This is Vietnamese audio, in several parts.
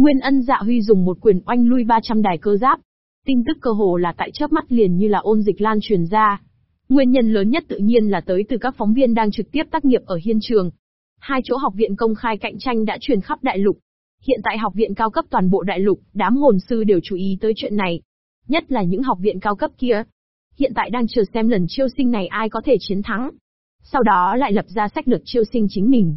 Nguyên ân dạ huy dùng một quyền oanh lui 300 đài cơ giáp. Tin tức cơ hồ là tại chớp mắt liền như là ôn dịch lan truyền ra. Nguyên nhân lớn nhất tự nhiên là tới từ các phóng viên đang trực tiếp tác nghiệp ở hiên trường. Hai chỗ học viện công khai cạnh tranh đã truyền khắp đại lục. Hiện tại học viện cao cấp toàn bộ đại lục, đám hồn sư đều chú ý tới chuyện này. Nhất là những học viện cao cấp kia. Hiện tại đang chờ xem lần chiêu sinh này ai có thể chiến thắng. Sau đó lại lập ra sách lược chiêu sinh chính mình.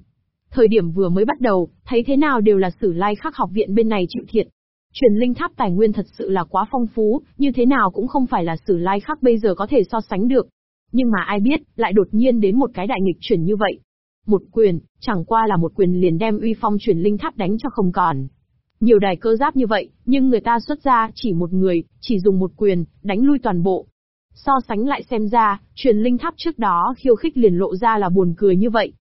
Thời điểm vừa mới bắt đầu, thấy thế nào đều là sử lai khắc học viện bên này chịu thiệt. Truyền linh tháp tài nguyên thật sự là quá phong phú, như thế nào cũng không phải là sử lai khắc bây giờ có thể so sánh được. Nhưng mà ai biết, lại đột nhiên đến một cái đại nghịch chuyển như vậy. Một quyền, chẳng qua là một quyền liền đem uy phong truyền linh tháp đánh cho không còn. Nhiều đài cơ giáp như vậy, nhưng người ta xuất ra chỉ một người, chỉ dùng một quyền, đánh lui toàn bộ. So sánh lại xem ra, truyền linh tháp trước đó khiêu khích liền lộ ra là buồn cười như vậy.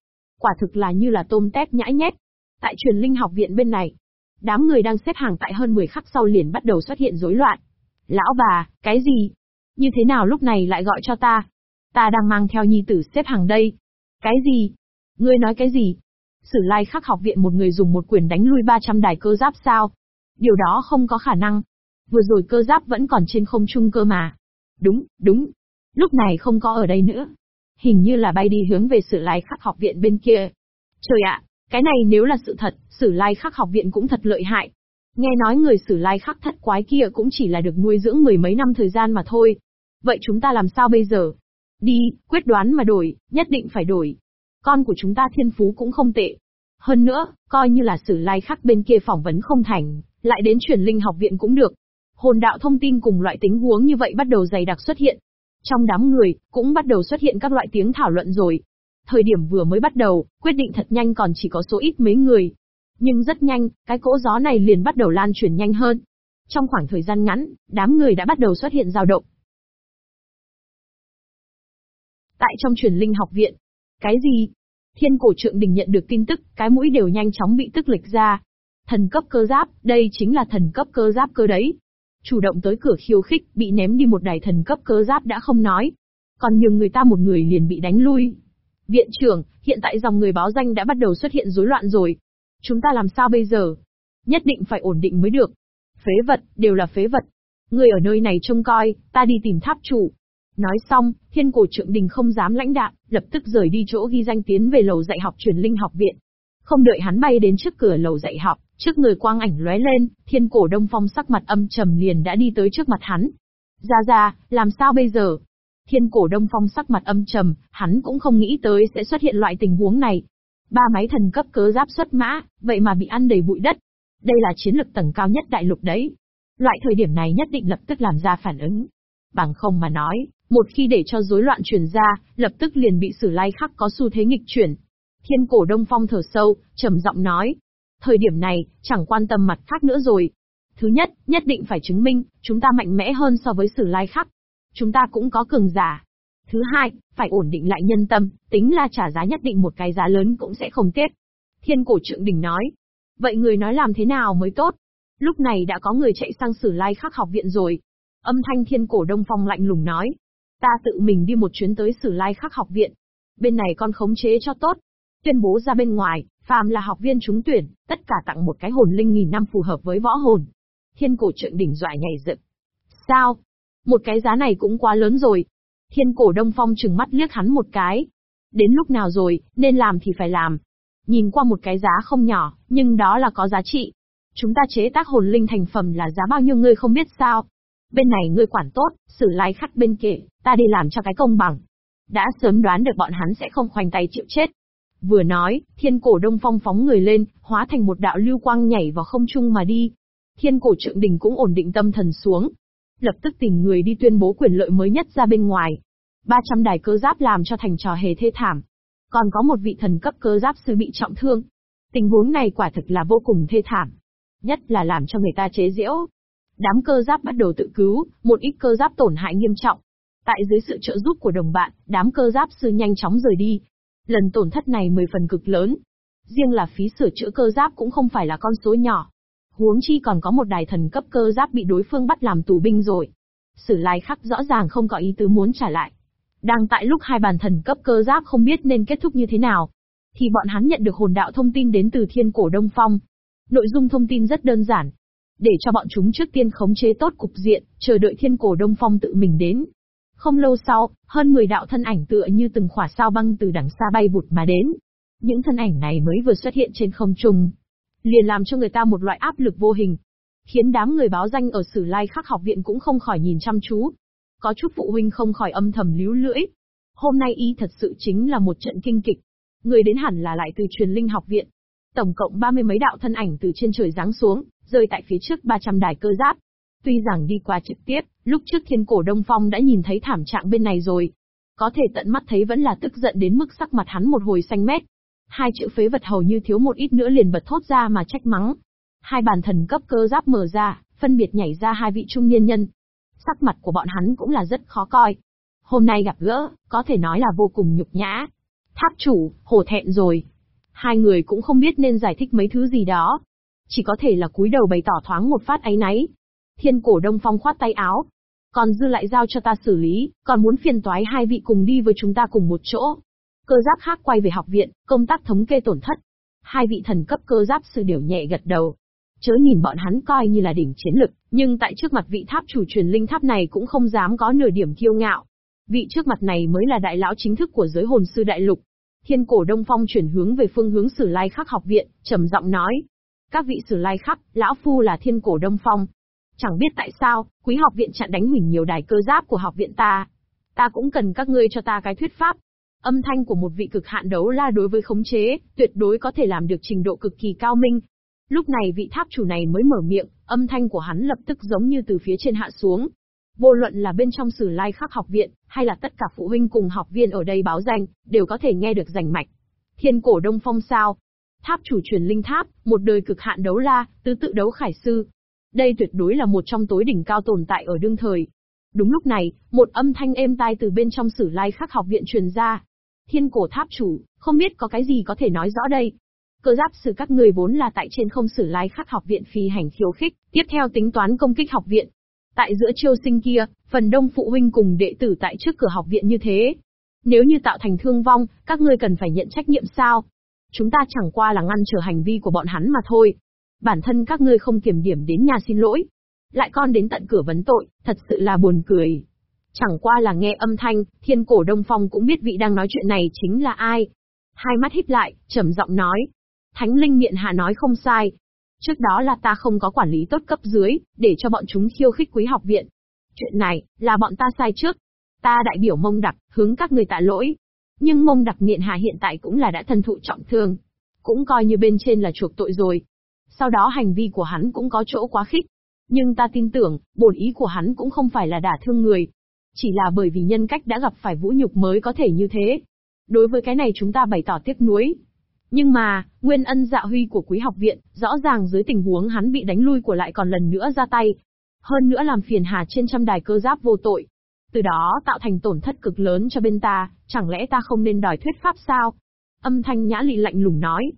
Quả thực là như là tôm tép nhãi nhét. Tại truyền linh học viện bên này, đám người đang xếp hàng tại hơn 10 khắc sau liền bắt đầu xuất hiện rối loạn. Lão bà, cái gì? Như thế nào lúc này lại gọi cho ta? Ta đang mang theo nhi tử xếp hàng đây. Cái gì? Ngươi nói cái gì? Sử lai khắc học viện một người dùng một quyền đánh lui 300 đài cơ giáp sao? Điều đó không có khả năng. Vừa rồi cơ giáp vẫn còn trên không trung cơ mà. Đúng, đúng. Lúc này không có ở đây nữa. Hình như là bay đi hướng về sử lai khắc học viện bên kia. Trời ạ, cái này nếu là sự thật, sử lai khắc học viện cũng thật lợi hại. Nghe nói người sử lai khắc thất quái kia cũng chỉ là được nuôi dưỡng mười mấy năm thời gian mà thôi. Vậy chúng ta làm sao bây giờ? Đi, quyết đoán mà đổi, nhất định phải đổi. Con của chúng ta thiên phú cũng không tệ. Hơn nữa, coi như là sử lai khắc bên kia phỏng vấn không thành, lại đến truyền linh học viện cũng được. Hồn đạo thông tin cùng loại tính huống như vậy bắt đầu dày đặc xuất hiện. Trong đám người, cũng bắt đầu xuất hiện các loại tiếng thảo luận rồi. Thời điểm vừa mới bắt đầu, quyết định thật nhanh còn chỉ có số ít mấy người. Nhưng rất nhanh, cái cỗ gió này liền bắt đầu lan truyền nhanh hơn. Trong khoảng thời gian ngắn, đám người đã bắt đầu xuất hiện dao động. Tại trong truyền linh học viện. Cái gì? Thiên cổ trượng đình nhận được tin tức, cái mũi đều nhanh chóng bị tức lịch ra. Thần cấp cơ giáp, đây chính là thần cấp cơ giáp cơ đấy. Chủ động tới cửa khiêu khích, bị ném đi một đài thần cấp cơ giáp đã không nói. Còn nhường người ta một người liền bị đánh lui. Viện trưởng, hiện tại dòng người báo danh đã bắt đầu xuất hiện rối loạn rồi. Chúng ta làm sao bây giờ? Nhất định phải ổn định mới được. Phế vật, đều là phế vật. Người ở nơi này trông coi, ta đi tìm tháp chủ. Nói xong, thiên cổ trượng đình không dám lãnh đạm, lập tức rời đi chỗ ghi danh tiến về lầu dạy học truyền linh học viện. Không đợi hắn bay đến trước cửa lầu dạy học, trước người quang ảnh lóe lên, thiên cổ đông phong sắc mặt âm trầm liền đã đi tới trước mặt hắn. Ra ra, làm sao bây giờ? Thiên cổ đông phong sắc mặt âm trầm, hắn cũng không nghĩ tới sẽ xuất hiện loại tình huống này. Ba máy thần cấp cớ giáp xuất mã, vậy mà bị ăn đầy bụi đất. Đây là chiến lực tầng cao nhất đại lục đấy. Loại thời điểm này nhất định lập tức làm ra phản ứng. Bằng không mà nói, một khi để cho rối loạn truyền ra, lập tức liền bị sử lai khắc có xu thế nghịch chuyển. Thiên cổ đông phong thở sâu, trầm giọng nói. Thời điểm này, chẳng quan tâm mặt khác nữa rồi. Thứ nhất, nhất định phải chứng minh, chúng ta mạnh mẽ hơn so với sử lai khắc. Chúng ta cũng có cường giả. Thứ hai, phải ổn định lại nhân tâm, tính là trả giá nhất định một cái giá lớn cũng sẽ không tiếc. Thiên cổ trượng đỉnh nói. Vậy người nói làm thế nào mới tốt? Lúc này đã có người chạy sang sử lai khắc học viện rồi. Âm thanh thiên cổ đông phong lạnh lùng nói. Ta tự mình đi một chuyến tới Sử Lai Khắc học viện. Bên này con khống chế cho tốt. Tuyên bố ra bên ngoài, phàm là học viên trúng tuyển, tất cả tặng một cái hồn linh nghìn năm phù hợp với võ hồn. Thiên cổ trượng đỉnh dọa nhảy dựng. Sao? Một cái giá này cũng quá lớn rồi. Thiên cổ đông phong trừng mắt liếc hắn một cái. Đến lúc nào rồi, nên làm thì phải làm. Nhìn qua một cái giá không nhỏ, nhưng đó là có giá trị. Chúng ta chế tác hồn linh thành phẩm là giá bao nhiêu ngươi không biết sao? Bên này ngươi quản tốt, xử lái khắc bên kể, ta đi làm cho cái công bằng. Đã sớm đoán được bọn hắn sẽ không khoanh tay chịu chết. Vừa nói, thiên cổ đông phong phóng người lên, hóa thành một đạo lưu quang nhảy vào không trung mà đi. Thiên cổ trượng đình cũng ổn định tâm thần xuống. Lập tức tìm người đi tuyên bố quyền lợi mới nhất ra bên ngoài. 300 đài cơ giáp làm cho thành trò hề thê thảm. Còn có một vị thần cấp cơ giáp sư bị trọng thương. Tình huống này quả thực là vô cùng thê thảm. Nhất là làm cho người ta chế giễu, Đám cơ giáp bắt đầu tự cứu, một ít cơ giáp tổn hại nghiêm trọng. Tại dưới sự trợ giúp của đồng bạn, đám cơ giáp sư nhanh chóng rời đi. Lần tổn thất này 10 phần cực lớn. Riêng là phí sửa chữa cơ giáp cũng không phải là con số nhỏ. Huống chi còn có một đài thần cấp cơ giáp bị đối phương bắt làm tù binh rồi. Sử lai khắc rõ ràng không có ý tứ muốn trả lại. Đang tại lúc hai bàn thần cấp cơ giáp không biết nên kết thúc như thế nào, thì bọn hắn nhận được hồn đạo thông tin đến từ thiên cổ Đông Phong. Nội dung thông tin rất đơn giản. Để cho bọn chúng trước tiên khống chế tốt cục diện, chờ đợi thiên cổ Đông Phong tự mình đến. Không lâu sau, hơn 10 đạo thân ảnh tựa như từng khỏa sao băng từ đằng xa bay vụt mà đến. Những thân ảnh này mới vừa xuất hiện trên không trung, liền làm cho người ta một loại áp lực vô hình, khiến đám người báo danh ở Sử Lai Khắc học viện cũng không khỏi nhìn chăm chú. Có chút phụ huynh không khỏi âm thầm líu lưỡi. Hôm nay y thật sự chính là một trận kinh kịch. Người đến hẳn là lại từ truyền linh học viện. Tổng cộng ba mươi mấy đạo thân ảnh từ trên trời giáng xuống, rơi tại phía trước 300 đài cơ giáp. Tuy rằng đi qua trực tiếp, lúc trước thiên cổ Đông Phong đã nhìn thấy thảm trạng bên này rồi. Có thể tận mắt thấy vẫn là tức giận đến mức sắc mặt hắn một hồi xanh mét. Hai chữ phế vật hầu như thiếu một ít nữa liền bật thốt ra mà trách mắng. Hai bàn thần cấp cơ giáp mở ra, phân biệt nhảy ra hai vị trung niên nhân. Sắc mặt của bọn hắn cũng là rất khó coi. Hôm nay gặp gỡ, có thể nói là vô cùng nhục nhã. Tháp chủ, hổ thẹn rồi. Hai người cũng không biết nên giải thích mấy thứ gì đó. Chỉ có thể là cúi đầu bày tỏ thoáng một phát áy náy. Thiên cổ đông phong khoát tay áo. Còn dư lại giao cho ta xử lý, còn muốn phiền toái hai vị cùng đi với chúng ta cùng một chỗ. Cơ giáp khác quay về học viện, công tác thống kê tổn thất. Hai vị thần cấp cơ giáp sư điều nhẹ gật đầu, Chớ nhìn bọn hắn coi như là đỉnh chiến lực, nhưng tại trước mặt vị tháp chủ truyền linh tháp này cũng không dám có nửa điểm kiêu ngạo. Vị trước mặt này mới là đại lão chính thức của giới hồn sư đại lục. Thiên cổ Đông Phong chuyển hướng về phương hướng Sử Lai Khắc học viện, trầm giọng nói: "Các vị Sử Lai Khắc, lão phu là Thiên cổ Đông Phong. Chẳng biết tại sao, quý học viện chặn đánh hủy nhiều đài cơ giáp của học viện ta. Ta cũng cần các ngươi cho ta cái thuyết pháp, Âm thanh của một vị cực hạn đấu la đối với khống chế, tuyệt đối có thể làm được trình độ cực kỳ cao minh, Lúc này vị tháp chủ này mới mở miệng, âm thanh của hắn lập tức giống như từ phía trên hạ xuống. Vô luận là bên trong sử lai khắc học viện, hay là tất cả phụ huynh cùng học viên ở đây báo danh, đều có thể nghe được rành mạch. Thiên cổ đông phong sao? Tháp chủ truyền linh tháp, một đời cực hạn đấu la, tứ tự đấu khải sư. Đây tuyệt đối là một trong tối đỉnh cao tồn tại ở đương thời. Đúng lúc này, một âm thanh êm tai từ bên trong sử lai khắc học viện truyền ra. Thiên cổ tháp chủ, không biết có cái gì có thể nói rõ đây. Cơ giáp sử các người vốn là tại trên không sử Lai khắc học viện phi hành khiêu khích, tiếp theo tính toán công kích học viện. Tại giữa chiêu sinh kia, phần đông phụ huynh cùng đệ tử tại trước cửa học viện như thế. Nếu như tạo thành thương vong, các ngươi cần phải nhận trách nhiệm sao? Chúng ta chẳng qua là ngăn trở hành vi của bọn hắn mà thôi. Bản thân các ngươi không kiểm điểm đến nhà xin lỗi. Lại con đến tận cửa vấn tội, thật sự là buồn cười. Chẳng qua là nghe âm thanh, thiên cổ đông phong cũng biết vị đang nói chuyện này chính là ai. Hai mắt híp lại, trầm giọng nói, Thánh linh miệng hạ nói không sai. Trước đó là ta không có quản lý tốt cấp dưới, để cho bọn chúng khiêu khích quý học viện. Chuyện này, là bọn ta sai trước. Ta đại biểu mông đặc, hướng các người tạ lỗi. Nhưng mông đặc miệng hạ hiện tại cũng là đã thân thụ trọng thương. Cũng coi như bên trên là chuộc tội rồi. Sau đó hành vi của hắn cũng có chỗ quá khích. Nhưng ta tin tưởng, bổn ý của hắn cũng không phải là đả thương người. Chỉ là bởi vì nhân cách đã gặp phải vũ nhục mới có thể như thế. Đối với cái này chúng ta bày tỏ tiếc nuối, nhưng mà, nguyên ân dạ huy của quý học viện, rõ ràng dưới tình huống hắn bị đánh lui của lại còn lần nữa ra tay. Hơn nữa làm phiền hà trên trăm đài cơ giáp vô tội. Từ đó tạo thành tổn thất cực lớn cho bên ta, chẳng lẽ ta không nên đòi thuyết pháp sao? Âm thanh nhã lị lạnh lùng nói.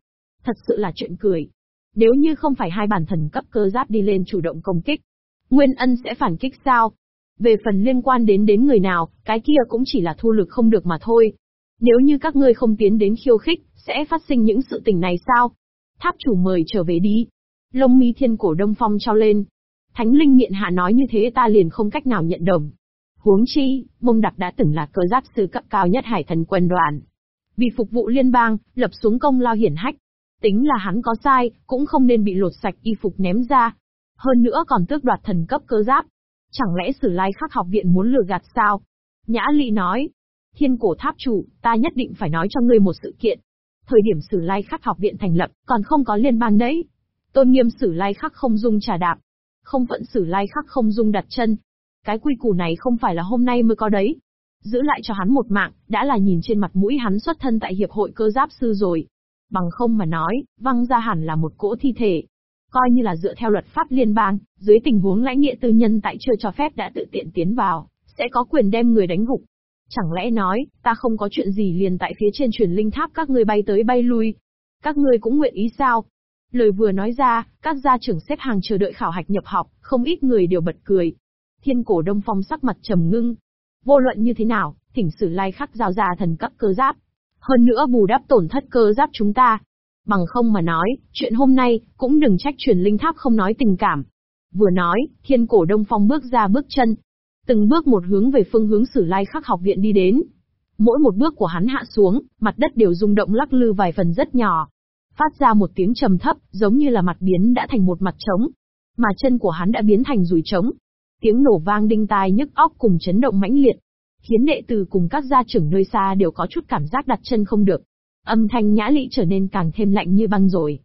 Thật sự là chuyện cười. Nếu như không phải hai bản thần cấp cơ giáp đi lên chủ động công kích, Nguyên ân sẽ phản kích sao? Về phần liên quan đến đến người nào, cái kia cũng chỉ là thu lực không được mà thôi. Nếu như các ngươi không tiến đến khiêu khích, sẽ phát sinh những sự tình này sao? Tháp chủ mời trở về đi. Lông mi thiên cổ đông phong trao lên. Thánh linh nghiện hạ nói như thế ta liền không cách nào nhận đồng. Huống chi, mông đặc đã từng là cơ giáp sư cấp cao nhất hải thần quân đoàn. Vì phục vụ liên bang, lập xuống công lao hiển hách. Tính là hắn có sai, cũng không nên bị lột sạch y phục ném ra. Hơn nữa còn tước đoạt thần cấp cơ giáp. Chẳng lẽ sử lai khắc học viện muốn lừa gạt sao? Nhã Lị nói, thiên cổ tháp chủ, ta nhất định phải nói cho ngươi một sự kiện. Thời điểm Sử Lai Khắc học viện thành lập, còn không có liên bang đấy. Tôn nghiêm Sử Lai Khắc không dung trà đạp. Không phận Sử Lai Khắc không dung đặt chân. Cái quy củ này không phải là hôm nay mới có đấy. Giữ lại cho hắn một mạng, đã là nhìn trên mặt mũi hắn xuất thân tại Hiệp hội cơ giáp sư rồi. Bằng không mà nói, văng ra hẳn là một cỗ thi thể. Coi như là dựa theo luật pháp liên bang, dưới tình huống lãnh nghĩa tư nhân tại chưa cho phép đã tự tiện tiến vào, sẽ có quyền đem người đánh gục, Chẳng lẽ nói, ta không có chuyện gì liền tại phía trên truyền linh tháp các ngươi bay tới bay lui. Các ngươi cũng nguyện ý sao? Lời vừa nói ra, các gia trưởng xếp hàng chờ đợi khảo hạch nhập học, không ít người đều bật cười. Thiên cổ đông phong sắc mặt trầm ngưng. Vô luận như thế nào, thỉnh sử lai khắc giao ra thần cấp cơ giáp. Hơn nữa bù đắp tổn thất cơ giáp chúng ta. Bằng không mà nói, chuyện hôm nay, cũng đừng trách truyền linh tháp không nói tình cảm. Vừa nói, thiên cổ đông phong bước ra bước chân. Từng bước một hướng về phương hướng sử lai khắc học viện đi đến. Mỗi một bước của hắn hạ xuống, mặt đất đều rung động lắc lư vài phần rất nhỏ. Phát ra một tiếng trầm thấp, giống như là mặt biến đã thành một mặt trống. Mà chân của hắn đã biến thành rùi trống. Tiếng nổ vang đinh tai nhức óc cùng chấn động mãnh liệt. Khiến đệ tử cùng các gia trưởng nơi xa đều có chút cảm giác đặt chân không được. Âm thanh nhã lị trở nên càng thêm lạnh như băng rồi.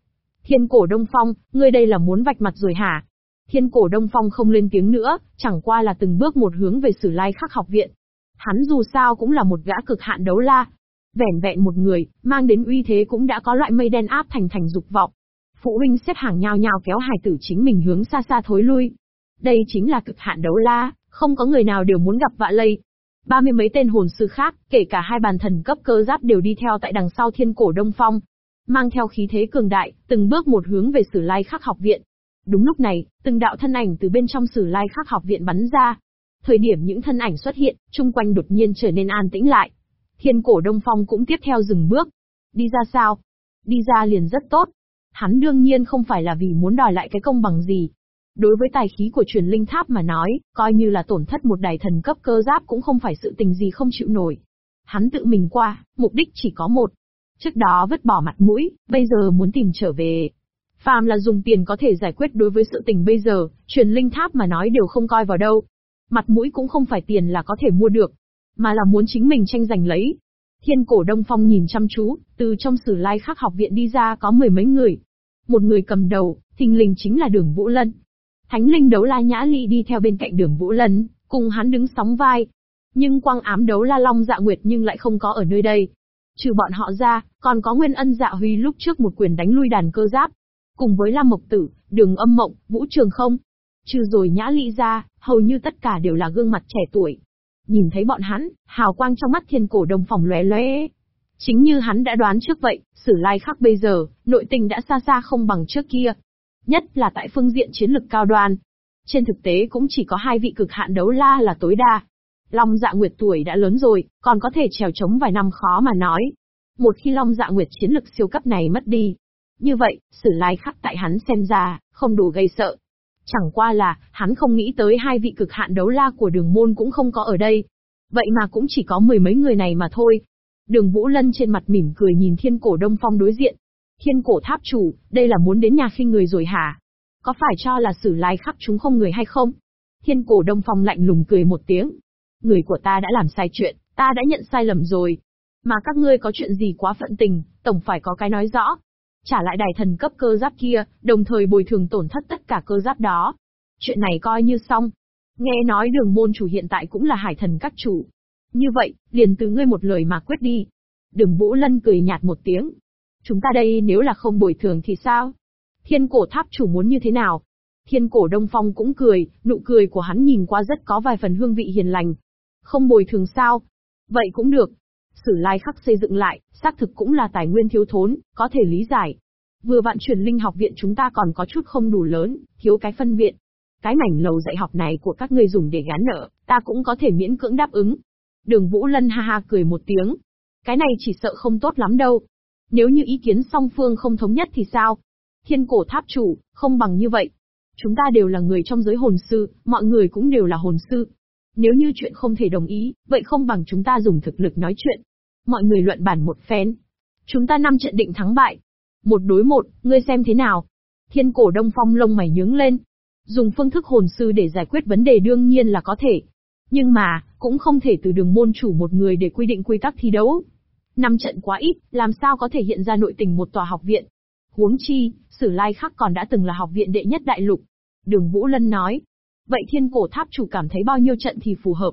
Thiên cổ Đông Phong, ngươi đây là muốn vạch mặt rồi hả? Thiên cổ Đông Phong không lên tiếng nữa, chẳng qua là từng bước một hướng về sử lai khắc học viện. Hắn dù sao cũng là một gã cực hạn đấu la. Vẻn vẹn một người, mang đến uy thế cũng đã có loại mây đen áp thành thành dục vọng. Phụ huynh xếp hàng nhao nhao kéo hài tử chính mình hướng xa xa thối lui. Đây chính là cực hạn đấu la, không có người nào đều muốn gặp vạ lây. Ba mươi mấy tên hồn sư khác, kể cả hai bàn thần cấp cơ giáp đều đi theo tại đằng sau thiên cổ Đông Phong. Mang theo khí thế cường đại, từng bước một hướng về sử lai khắc học viện. Đúng lúc này, từng đạo thân ảnh từ bên trong sử lai khắc học viện bắn ra. Thời điểm những thân ảnh xuất hiện, chung quanh đột nhiên trở nên an tĩnh lại. Thiên cổ Đông Phong cũng tiếp theo dừng bước. Đi ra sao? Đi ra liền rất tốt. Hắn đương nhiên không phải là vì muốn đòi lại cái công bằng gì. Đối với tài khí của truyền linh tháp mà nói, coi như là tổn thất một đài thần cấp cơ giáp cũng không phải sự tình gì không chịu nổi. Hắn tự mình qua, mục đích chỉ có một. Trước đó vứt bỏ mặt mũi, bây giờ muốn tìm trở về, Phàm là dùng tiền có thể giải quyết đối với sự tình bây giờ, truyền linh tháp mà nói đều không coi vào đâu. Mặt mũi cũng không phải tiền là có thể mua được, mà là muốn chính mình tranh giành lấy. Thiên cổ Đông Phong nhìn chăm chú, từ trong sử lai khắc học viện đi ra có mười mấy người. Một người cầm đầu, thình lình chính là đường Vũ Lân. Thánh linh đấu la nhã ly đi theo bên cạnh đường Vũ Lân, cùng hắn đứng sóng vai. Nhưng quang ám đấu la long dạ nguyệt nhưng lại không có ở nơi đây. Trừ bọn họ ra, còn có nguyên ân dạ huy lúc trước một quyền đánh lui đàn cơ giáp, cùng với Lam Mộc Tử, Đường Âm Mộng, Vũ Trường Không. Trừ rồi Nhã Ly ra, hầu như tất cả đều là gương mặt trẻ tuổi. Nhìn thấy bọn hắn, hào quang trong mắt thiên cổ đồng phòng lóe lóe. Chính như hắn đã đoán trước vậy, sử lai khắc bây giờ, nội tình đã xa xa không bằng trước kia. Nhất là tại phương diện chiến lực cao đoan. Trên thực tế cũng chỉ có hai vị cực hạn đấu la là tối đa. Long dạ nguyệt tuổi đã lớn rồi, còn có thể trèo chống vài năm khó mà nói. Một khi Long dạ nguyệt chiến lực siêu cấp này mất đi, như vậy, sử lai khắc tại hắn xem ra, không đủ gây sợ. Chẳng qua là, hắn không nghĩ tới hai vị cực hạn đấu la của đường môn cũng không có ở đây. Vậy mà cũng chỉ có mười mấy người này mà thôi. Đường Vũ Lân trên mặt mỉm cười nhìn thiên cổ đông phong đối diện. Thiên cổ tháp chủ, đây là muốn đến nhà khi người rồi hả? Có phải cho là xử lai khắc chúng không người hay không? Thiên cổ đông phong lạnh lùng cười một tiếng. Người của ta đã làm sai chuyện, ta đã nhận sai lầm rồi. Mà các ngươi có chuyện gì quá phận tình, tổng phải có cái nói rõ trả lại đài thần cấp cơ giáp kia, đồng thời bồi thường tổn thất tất cả cơ giáp đó. Chuyện này coi như xong. Nghe nói đường môn chủ hiện tại cũng là hải thần các chủ. Như vậy, liền từ ngươi một lời mà quyết đi. Đường Vũ Lân cười nhạt một tiếng. Chúng ta đây nếu là không bồi thường thì sao? Thiên cổ tháp chủ muốn như thế nào? Thiên cổ Đông Phong cũng cười, nụ cười của hắn nhìn qua rất có vài phần hương vị hiền lành. Không bồi thường sao? Vậy cũng được, Sử lai khắc xây dựng lại, xác thực cũng là tài nguyên thiếu thốn, có thể lý giải. Vừa vạn truyền linh học viện chúng ta còn có chút không đủ lớn, thiếu cái phân viện. Cái mảnh lầu dạy học này của các ngươi dùng để gán nợ, ta cũng có thể miễn cưỡng đáp ứng. Đường Vũ Lân ha ha cười một tiếng. Cái này chỉ sợ không tốt lắm đâu. Nếu như ý kiến song phương không thống nhất thì sao? Thiên cổ tháp chủ, không bằng như vậy. Chúng ta đều là người trong giới hồn sư, mọi người cũng đều là hồn sư. Nếu như chuyện không thể đồng ý, vậy không bằng chúng ta dùng thực lực nói chuyện. Mọi người luận bản một phen. Chúng ta năm trận định thắng bại. Một đối một, ngươi xem thế nào? Thiên cổ đông phong lông mày nhướng lên. Dùng phương thức hồn sư để giải quyết vấn đề đương nhiên là có thể. Nhưng mà, cũng không thể từ đường môn chủ một người để quy định quy tắc thi đấu. Năm trận quá ít, làm sao có thể hiện ra nội tình một tòa học viện. Huống chi, Sử Lai Khắc còn đã từng là học viện đệ nhất đại lục. Đường Vũ Lân nói. Vậy thiên cổ tháp chủ cảm thấy bao nhiêu trận thì phù hợp.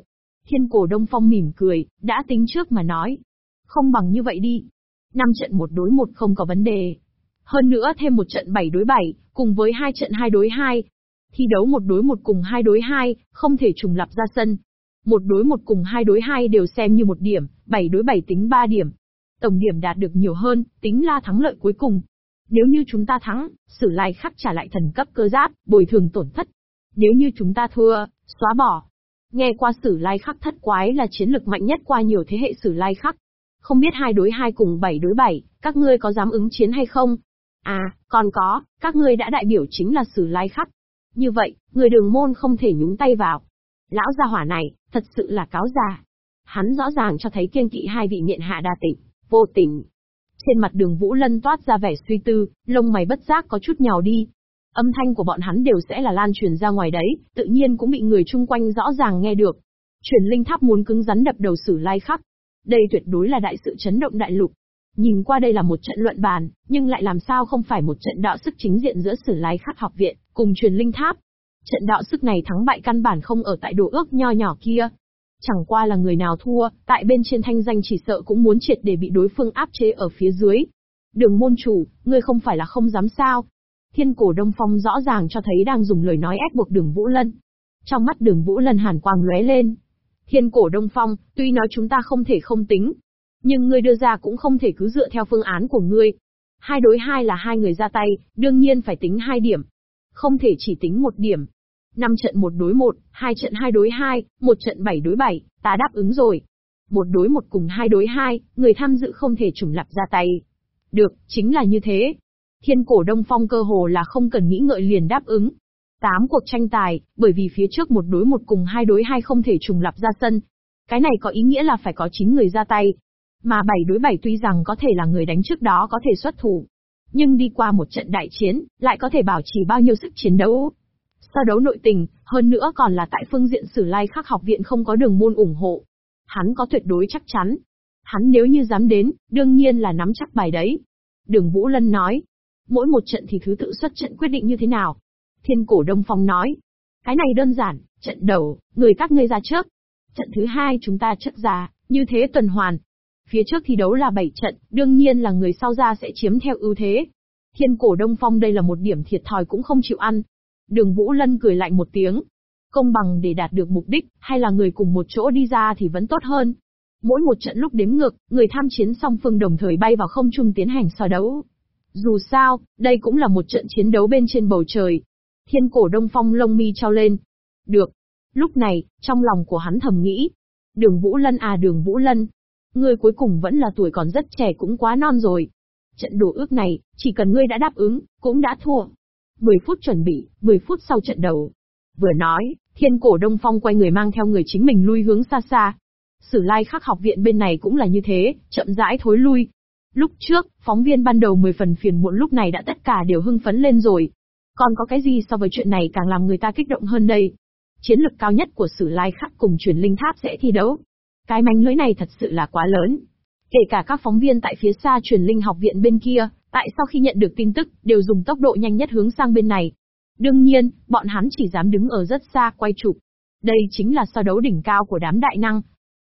Thiên cổ Đông Phong mỉm cười, đã tính trước mà nói. Không bằng như vậy đi. Năm trận một đối một không có vấn đề. Hơn nữa thêm một trận 7 đối 7, cùng với hai trận 2 đối 2. Thi đấu một đối một cùng hai đối hai, không thể trùng lập ra sân. Một đối một cùng hai đối hai đều xem như một điểm, 7 đối 7 tính 3 điểm. Tổng điểm đạt được nhiều hơn, tính là thắng lợi cuối cùng. Nếu như chúng ta thắng, sử lai khắc trả lại thần cấp cơ giáp, bồi thường tổn thất. Nếu như chúng ta thua, xóa bỏ. Nghe qua sử lai khắc thất quái là chiến lực mạnh nhất qua nhiều thế hệ sử lai khắc. Không biết hai đối hai cùng bảy đối bảy, các ngươi có dám ứng chiến hay không? À, còn có, các ngươi đã đại biểu chính là sử lai khắc. Như vậy, người đường môn không thể nhúng tay vào. Lão gia hỏa này, thật sự là cáo già. Hắn rõ ràng cho thấy kiên kỵ hai vị miện hạ đa tỉnh, vô tình. Trên mặt đường Vũ Lân toát ra vẻ suy tư, lông mày bất giác có chút nhào đi. Âm thanh của bọn hắn đều sẽ là lan truyền ra ngoài đấy, tự nhiên cũng bị người chung quanh rõ ràng nghe được. Truyền linh tháp muốn cứng rắn đập đầu sử lai khắc. Đây tuyệt đối là đại sự chấn động đại lục. Nhìn qua đây là một trận luận bàn, nhưng lại làm sao không phải một trận đạo sức chính diện giữa sử lai khắc học viện, cùng truyền linh tháp. Trận đạo sức này thắng bại căn bản không ở tại đồ ước nho nhỏ kia. Chẳng qua là người nào thua, tại bên trên thanh danh chỉ sợ cũng muốn triệt để bị đối phương áp chế ở phía dưới. Đường môn chủ, ngươi không phải là không dám sao. Thiên cổ Đông Phong rõ ràng cho thấy đang dùng lời nói ép buộc đường Vũ Lân. Trong mắt đường Vũ Lân hàn quang lóe lên. Thiên cổ Đông Phong, tuy nói chúng ta không thể không tính. Nhưng ngươi đưa ra cũng không thể cứ dựa theo phương án của ngươi. Hai đối hai là hai người ra tay, đương nhiên phải tính hai điểm. Không thể chỉ tính một điểm, năm trận một đối một, hai trận hai đối hai, một trận bảy đối bảy, ta đáp ứng rồi. Một đối một cùng hai đối hai, người tham dự không thể trùng lập ra tay. Được, chính là như thế. Thiên cổ Đông Phong cơ hồ là không cần nghĩ ngợi liền đáp ứng. Tám cuộc tranh tài, bởi vì phía trước một đối một cùng hai đối hai không thể trùng lập ra sân. Cái này có ý nghĩa là phải có 9 người ra tay. Mà bảy đối bảy tuy rằng có thể là người đánh trước đó có thể xuất thủ. Nhưng đi qua một trận đại chiến, lại có thể bảo trì bao nhiêu sức chiến đấu. So đấu nội tình, hơn nữa còn là tại phương diện sử lai khắc học viện không có đường môn ủng hộ. Hắn có tuyệt đối chắc chắn. Hắn nếu như dám đến, đương nhiên là nắm chắc bài đấy. Đường Vũ Lân nói. Mỗi một trận thì thứ tự xuất trận quyết định như thế nào? Thiên cổ Đông Phong nói. Cái này đơn giản, trận đầu, người các ngươi ra trước. Trận thứ hai chúng ta chất ra, như thế tuần hoàn. Phía trước thi đấu là 7 trận, đương nhiên là người sau ra sẽ chiếm theo ưu thế. Thiên cổ Đông Phong đây là một điểm thiệt thòi cũng không chịu ăn, Đường Vũ Lân cười lạnh một tiếng. Công bằng để đạt được mục đích, hay là người cùng một chỗ đi ra thì vẫn tốt hơn. Mỗi một trận lúc đếm ngược, người tham chiến song phương đồng thời bay vào không trung tiến hành so đấu. Dù sao, đây cũng là một trận chiến đấu bên trên bầu trời. Thiên cổ đông phong lông mi trao lên. Được. Lúc này, trong lòng của hắn thầm nghĩ. Đường Vũ Lân à đường Vũ Lân. Ngươi cuối cùng vẫn là tuổi còn rất trẻ cũng quá non rồi. Trận đổ ước này, chỉ cần ngươi đã đáp ứng, cũng đã thua. 10 phút chuẩn bị, 10 phút sau trận đầu. Vừa nói, thiên cổ Đông Phong quay người mang theo người chính mình lui hướng xa xa. Sử lai khắc học viện bên này cũng là như thế, chậm rãi thối lui. Lúc trước, phóng viên ban đầu 10 phần phiền muộn lúc này đã tất cả đều hưng phấn lên rồi. Còn có cái gì so với chuyện này càng làm người ta kích động hơn đây? Chiến lực cao nhất của sử lai khắc cùng truyền linh tháp sẽ thi đấu. Cái mánh lưới này thật sự là quá lớn. Kể cả các phóng viên tại phía xa truyền linh học viện bên kia, tại sau khi nhận được tin tức, đều dùng tốc độ nhanh nhất hướng sang bên này. Đương nhiên, bọn hắn chỉ dám đứng ở rất xa quay chụp. Đây chính là so đấu đỉnh cao của đám đại năng.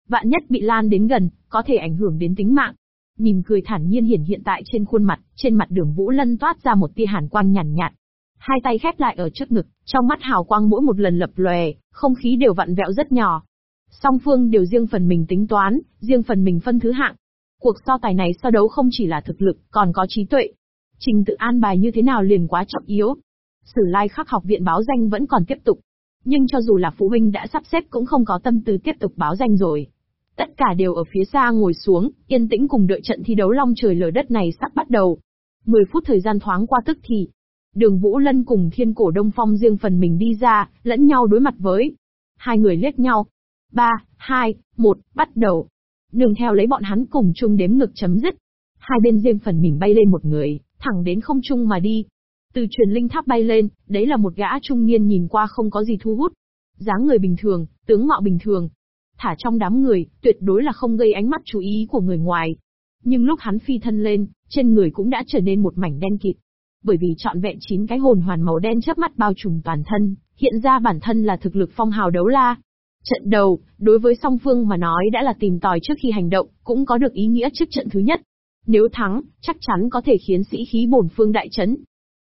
Vạn nhất bị lan đến gần, có thể ảnh hưởng đến tính mạng. Mỉm cười thản nhiên hiển hiện tại trên khuôn mặt, trên mặt đường Vũ Lân toát ra một tia hàn quang nhàn nhạt, nhạt. Hai tay khép lại ở trước ngực, trong mắt hào quang mỗi một lần lập lòe, không khí đều vặn vẹo rất nhỏ. Song phương đều riêng phần mình tính toán, riêng phần mình phân thứ hạng. Cuộc so tài này so đấu không chỉ là thực lực, còn có trí tuệ. Trình tự an bài như thế nào liền quá trọng yếu. Sử lai khắc học viện báo danh vẫn còn tiếp tục. Nhưng cho dù là phụ huynh đã sắp xếp cũng không có tâm tư tiếp tục báo danh rồi. Tất cả đều ở phía xa ngồi xuống, yên tĩnh cùng đợi trận thi đấu long trời lở đất này sắp bắt đầu. 10 phút thời gian thoáng qua tức thì. Đường Vũ Lân cùng thiên cổ Đông Phong riêng phần mình đi ra, lẫn nhau đối mặt với. Hai người liếc nhau. 3, 2, 1, bắt đầu nương theo lấy bọn hắn cùng chung đếm ngực chấm dứt. Hai bên riêng phần mình bay lên một người, thẳng đến không trung mà đi. Từ truyền linh tháp bay lên, đấy là một gã trung niên nhìn qua không có gì thu hút. dáng người bình thường, tướng mạo bình thường. Thả trong đám người, tuyệt đối là không gây ánh mắt chú ý của người ngoài. Nhưng lúc hắn phi thân lên, trên người cũng đã trở nên một mảnh đen kịt. Bởi vì trọn vẹn chín cái hồn hoàn màu đen chớp mắt bao trùm toàn thân, hiện ra bản thân là thực lực phong hào đấu la, Trận đầu, đối với song phương mà nói đã là tìm tòi trước khi hành động, cũng có được ý nghĩa trước trận thứ nhất. Nếu thắng, chắc chắn có thể khiến sĩ khí bổn phương đại chấn.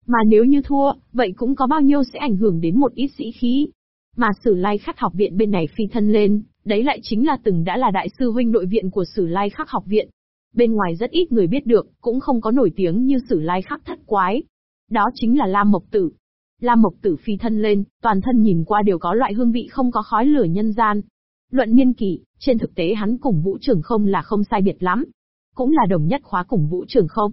Mà nếu như thua, vậy cũng có bao nhiêu sẽ ảnh hưởng đến một ít sĩ khí. Mà sử lai khắc học viện bên này phi thân lên, đấy lại chính là từng đã là đại sư huynh nội viện của sử lai khắc học viện. Bên ngoài rất ít người biết được, cũng không có nổi tiếng như sử lai khắc thất quái. Đó chính là Lam Mộc Tử, Lam Mộc Tử phi thân lên, toàn thân nhìn qua đều có loại hương vị không có khói lửa nhân gian. Luận niên kỷ, trên thực tế hắn cùng Vũ Trường không là không sai biệt lắm. cũng là đồng nhất khóa cùng Vũ Trường không.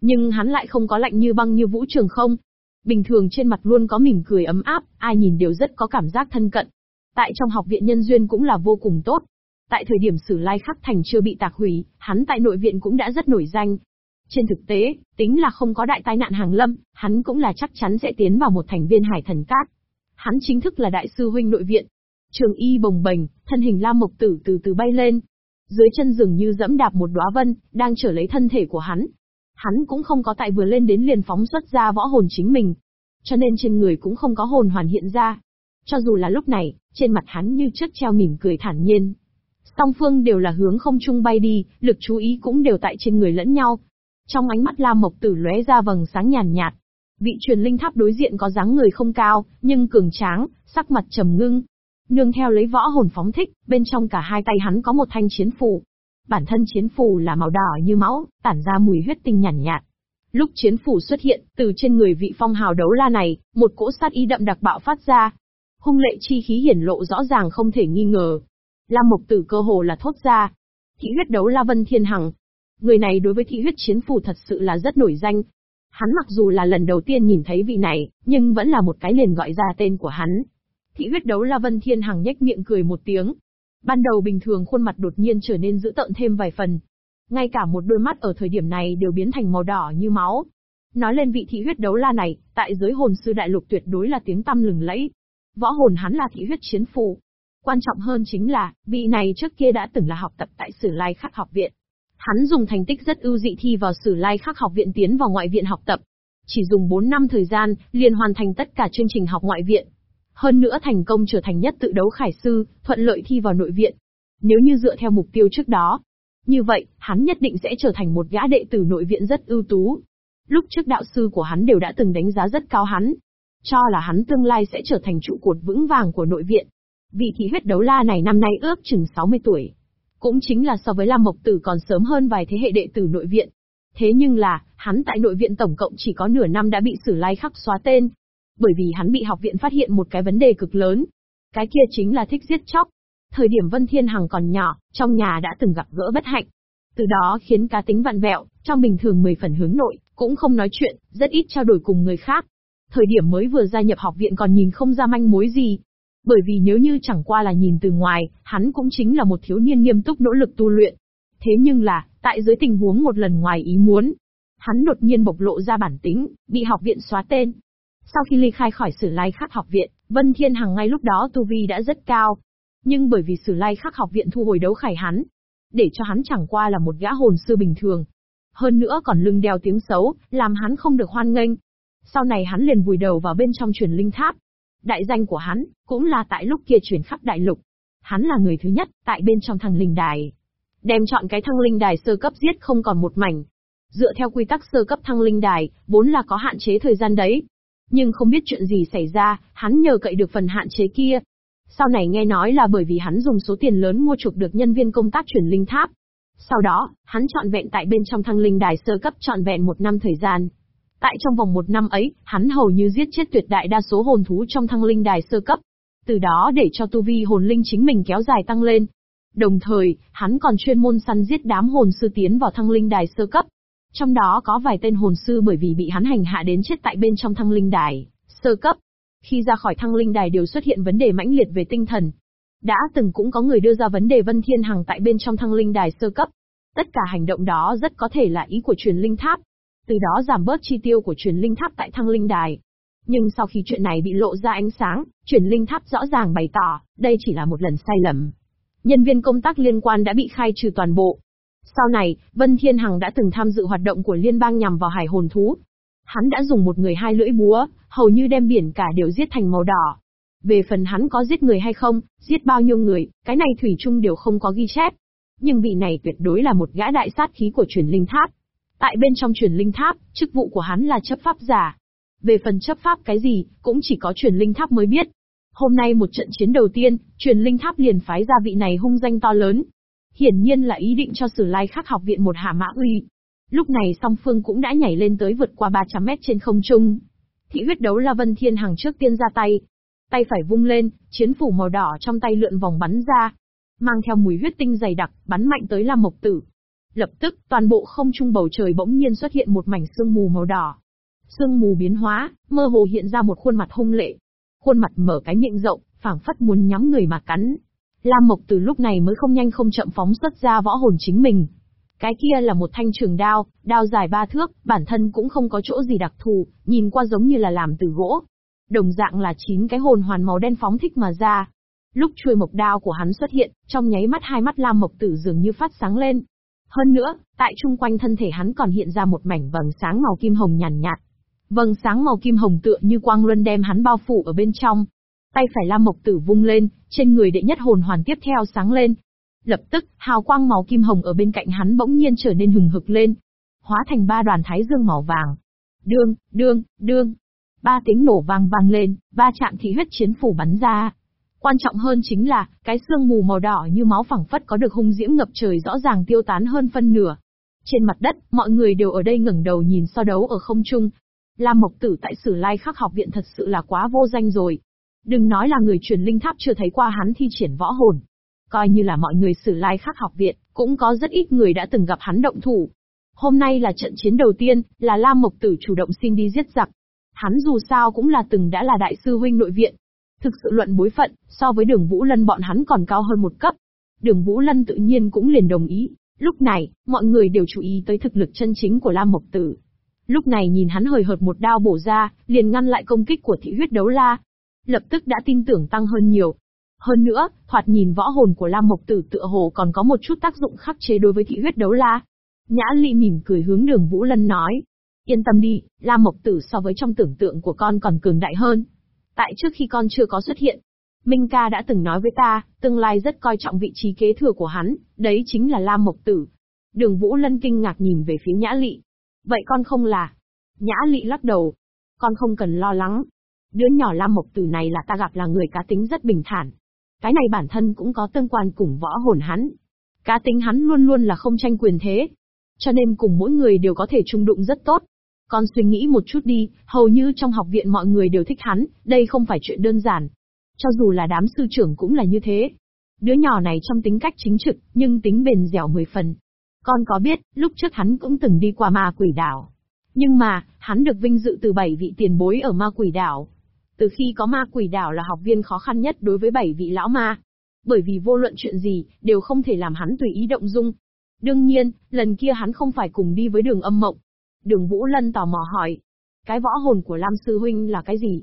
Nhưng hắn lại không có lạnh như băng như Vũ Trường không. Bình thường trên mặt luôn có mỉm cười ấm áp, ai nhìn đều rất có cảm giác thân cận. Tại trong học viện nhân duyên cũng là vô cùng tốt. Tại thời điểm Sử Lai Khắc Thành chưa bị tạc hủy, hắn tại nội viện cũng đã rất nổi danh. Trên thực tế, tính là không có đại tai nạn hàng lâm, hắn cũng là chắc chắn sẽ tiến vào một thành viên hải thần cát. Hắn chính thức là đại sư huynh nội viện. Trường y bồng bềnh, thân hình Lam Mộc Tử từ từ bay lên. Dưới chân dường như dẫm đạp một đóa vân, đang trở lấy thân thể của hắn. Hắn cũng không có tại vừa lên đến liền phóng xuất ra võ hồn chính mình. Cho nên trên người cũng không có hồn hoàn hiện ra. Cho dù là lúc này, trên mặt hắn như trước treo mỉm cười thản nhiên. Song phương đều là hướng không trung bay đi, lực chú ý cũng đều tại trên người lẫn nhau. Trong ánh mắt Lam Mộc Tử lóe ra vầng sáng nhàn nhạt, Vị truyền linh tháp đối diện có dáng người không cao, nhưng cường tráng, sắc mặt trầm ngưng. Nương theo lấy võ hồn phóng thích, bên trong cả hai tay hắn có một thanh chiến phù. Bản thân chiến phù là màu đỏ như máu, tản ra mùi huyết tinh nhàn nhạt, Lúc chiến phù xuất hiện, từ trên người vị phong hào đấu la này, một cỗ sát ý đậm đặc bạo phát ra. Hung lệ chi khí hiển lộ rõ ràng không thể nghi ngờ. Lam Mộc Tử cơ hồ là thốt ra. Thị huyết đấu la Vân Thiên Hằng. Người này đối với thị huyết chiến phù thật sự là rất nổi danh, Hắn mặc dù là lần đầu tiên nhìn thấy vị này, nhưng vẫn là một cái liền gọi ra tên của hắn. Thị huyết đấu la Vân Thiên Hằng nhếch miệng cười một tiếng. Ban đầu bình thường khuôn mặt đột nhiên trở nên dữ tợn thêm vài phần. Ngay cả một đôi mắt ở thời điểm này đều biến thành màu đỏ như máu. Nói lên vị thị huyết đấu la này, tại giới hồn sư đại lục tuyệt đối là tiếng tăm lừng lẫy. Võ hồn hắn là thị huyết chiến phù. Quan trọng hơn chính là, vị này trước kia đã từng là học tập tại Sử Lai Khắc học viện. Hắn dùng thành tích rất ưu dị thi vào Sử Lai Khắc học viện tiến vào ngoại viện học tập. Chỉ dùng 4 năm thời gian, liền hoàn thành tất cả chương trình học ngoại viện. Hơn nữa thành công trở thành nhất tự đấu khải sư, thuận lợi thi vào nội viện. Nếu như dựa theo mục tiêu trước đó, như vậy, hắn nhất định sẽ trở thành một gã đệ tử nội viện rất ưu tú. Lúc trước đạo sư của hắn đều đã từng đánh giá rất cao hắn, cho là hắn tương lai sẽ trở thành trụ cột vững vàng của nội viện. Vị khí huyết đấu la này năm nay ước chừng 60 tuổi. Cũng chính là so với Lam Mộc Tử còn sớm hơn vài thế hệ đệ tử nội viện. Thế nhưng là, hắn tại nội viện tổng cộng chỉ có nửa năm đã bị Sử Lai Khắc xóa tên. Bởi vì hắn bị học viện phát hiện một cái vấn đề cực lớn. Cái kia chính là thích giết chóc. Thời điểm Vân Thiên Hằng còn nhỏ, trong nhà đã từng gặp gỡ bất hạnh. Từ đó khiến cá tính vặn vẹo, trong bình thường 10 phần hướng nội, cũng không nói chuyện, rất ít trao đổi cùng người khác. Thời điểm mới vừa gia nhập học viện còn nhìn không ra manh mối gì, bởi vì nếu như chẳng qua là nhìn từ ngoài, hắn cũng chính là một thiếu niên nghiêm túc nỗ lực tu luyện. Thế nhưng là, tại dưới tình huống một lần ngoài ý muốn, hắn đột nhiên bộc lộ ra bản tính, bị học viện xóa tên. Sau khi ly khai khỏi Sử Lai Khắc học viện, Vân Thiên Hằng ngay lúc đó tu vi đã rất cao. Nhưng bởi vì Sử Lai Khắc học viện thu hồi đấu khải hắn, để cho hắn chẳng qua là một gã hồn sư bình thường. Hơn nữa còn lưng đeo tiếng xấu, làm hắn không được hoan nghênh. Sau này hắn liền vùi đầu vào bên trong truyền linh tháp, Đại danh của hắn, cũng là tại lúc kia chuyển khắp đại lục. Hắn là người thứ nhất, tại bên trong thăng linh đài. Đem chọn cái thăng linh đài sơ cấp giết không còn một mảnh. Dựa theo quy tắc sơ cấp thăng linh đài, vốn là có hạn chế thời gian đấy. Nhưng không biết chuyện gì xảy ra, hắn nhờ cậy được phần hạn chế kia. Sau này nghe nói là bởi vì hắn dùng số tiền lớn mua chuộc được nhân viên công tác chuyển linh tháp. Sau đó, hắn chọn vẹn tại bên trong thăng linh đài sơ cấp chọn vẹn một năm thời gian. Tại trong vòng một năm ấy, hắn hầu như giết chết tuyệt đại đa số hồn thú trong thăng linh đài sơ cấp. Từ đó để cho tu vi hồn linh chính mình kéo dài tăng lên. Đồng thời, hắn còn chuyên môn săn giết đám hồn sư tiến vào thăng linh đài sơ cấp. Trong đó có vài tên hồn sư bởi vì bị hắn hành hạ đến chết tại bên trong thăng linh đài, sơ cấp. Khi ra khỏi thăng linh đài đều xuất hiện vấn đề mãnh liệt về tinh thần. Đã từng cũng có người đưa ra vấn đề Vân Thiên Hằng tại bên trong thăng linh đài sơ cấp. Tất cả hành động đó rất có thể là ý của truyền linh tháp, từ đó giảm bớt chi tiêu của truyền linh tháp tại thăng linh đài. Nhưng sau khi chuyện này bị lộ ra ánh sáng, truyền linh tháp rõ ràng bày tỏ, đây chỉ là một lần sai lầm. Nhân viên công tác liên quan đã bị khai trừ toàn bộ. Sau này, Vân Thiên Hằng đã từng tham dự hoạt động của liên bang nhằm vào hải hồn thú. Hắn đã dùng một người hai lưỡi búa, hầu như đem biển cả đều giết thành màu đỏ. Về phần hắn có giết người hay không, giết bao nhiêu người, cái này Thủy chung đều không có ghi chép. Nhưng vị này tuyệt đối là một gã đại sát khí của truyền linh tháp. Tại bên trong truyền linh tháp, chức vụ của hắn là chấp pháp giả. Về phần chấp pháp cái gì, cũng chỉ có truyền linh tháp mới biết. Hôm nay một trận chiến đầu tiên, truyền linh tháp liền phái ra vị này hung danh to lớn. Hiển nhiên là ý định cho sử lai khắc học viện một hạ mã uy. Lúc này song phương cũng đã nhảy lên tới vượt qua 300 mét trên không trung. Thị huyết đấu là Vân Thiên Hằng trước tiên ra tay. Tay phải vung lên, chiến phủ màu đỏ trong tay lượn vòng bắn ra. Mang theo mùi huyết tinh dày đặc, bắn mạnh tới Lam Mộc Tử. Lập tức, toàn bộ không trung bầu trời bỗng nhiên xuất hiện một mảnh sương mù màu đỏ. Sương mù biến hóa, mơ hồ hiện ra một khuôn mặt hung lệ. Khuôn mặt mở cái miệng rộng, phảng phất muốn nhắm người mà cắn. Lam Mộc từ lúc này mới không nhanh không chậm phóng xuất ra võ hồn chính mình. Cái kia là một thanh trường đao, đao dài ba thước, bản thân cũng không có chỗ gì đặc thù, nhìn qua giống như là làm từ gỗ. Đồng dạng là chín cái hồn hoàn màu đen phóng thích mà ra. Lúc chuôi mộc đao của hắn xuất hiện, trong nháy mắt hai mắt Lam Mộc Tử dường như phát sáng lên. Hơn nữa, tại chung quanh thân thể hắn còn hiện ra một mảnh vầng sáng màu kim hồng nhàn nhạt, nhạt. Vầng sáng màu kim hồng tựa như quang luân đem hắn bao phủ ở bên trong. Tay phải Lam Mộc Tử vung lên, trên người đệ nhất hồn hoàn tiếp theo sáng lên, Lập tức, hào quang màu kim hồng ở bên cạnh hắn bỗng nhiên trở nên hừng hực lên, hóa thành ba đoàn thái dương màu vàng. Đương, đương, đương. Ba tiếng nổ vang vang lên, ba chạm thị huyết chiến phủ bắn ra. Quan trọng hơn chính là, cái xương mù màu đỏ như máu phẳng phất có được hung diễm ngập trời rõ ràng tiêu tán hơn phân nửa. Trên mặt đất, mọi người đều ở đây ngẩng đầu nhìn so đấu ở không trung. Lam Mộc Tử tại Sử Lai Khắc học viện thật sự là quá vô danh rồi. Đừng nói là người truyền linh tháp chưa thấy qua hắn thi triển võ hồn, Coi như là mọi người sử lai khắc học viện, cũng có rất ít người đã từng gặp hắn động thủ. Hôm nay là trận chiến đầu tiên, là Lam Mộc Tử chủ động xin đi giết giặc. Hắn dù sao cũng là từng đã là đại sư huynh nội viện. Thực sự luận bối phận, so với đường Vũ Lân bọn hắn còn cao hơn một cấp. Đường Vũ Lân tự nhiên cũng liền đồng ý. Lúc này, mọi người đều chú ý tới thực lực chân chính của Lam Mộc Tử. Lúc này nhìn hắn hời hợt một đao bổ ra, liền ngăn lại công kích của thị huyết đấu la. Lập tức đã tin tưởng tăng hơn nhiều, hơn nữa, thoạt nhìn võ hồn của Lam Mộc Tử tựa hồ còn có một chút tác dụng khắc chế đối với thị huyết đấu la. Nhã Lị mỉm cười hướng đường Vũ Lân nói. Yên tâm đi, Lam Mộc Tử so với trong tưởng tượng của con còn cường đại hơn. Tại trước khi con chưa có xuất hiện, Minh ca đã từng nói với ta, tương lai rất coi trọng vị trí kế thừa của hắn, đấy chính là Lam Mộc Tử. Đường Vũ Lân kinh ngạc nhìn về phía Nhã Lị. Vậy con không là? Nhã Lị lắc đầu. Con không cần lo lắng. Đứa nhỏ Lam Mộc Tử này là ta gặp là người cá tính rất bình thản, cái này bản thân cũng có tương quan cùng võ hồn hắn. Cá tính hắn luôn luôn là không tranh quyền thế. Cho nên cùng mỗi người đều có thể trung đụng rất tốt. Con suy nghĩ một chút đi, hầu như trong học viện mọi người đều thích hắn, đây không phải chuyện đơn giản. Cho dù là đám sư trưởng cũng là như thế. Đứa nhỏ này trong tính cách chính trực, nhưng tính bền dẻo mười phần. Con có biết, lúc trước hắn cũng từng đi qua ma quỷ đảo. Nhưng mà, hắn được vinh dự từ bảy vị tiền bối ở ma quỷ đảo, từ khi có ma quỷ đảo là học viên khó khăn nhất đối với bảy vị lão ma. Bởi vì vô luận chuyện gì, đều không thể làm hắn tùy ý động dung. Đương nhiên, lần kia hắn không phải cùng đi với đường âm mộng. Đường Vũ Lân tò mò hỏi. Cái võ hồn của Lam Sư Huynh là cái gì?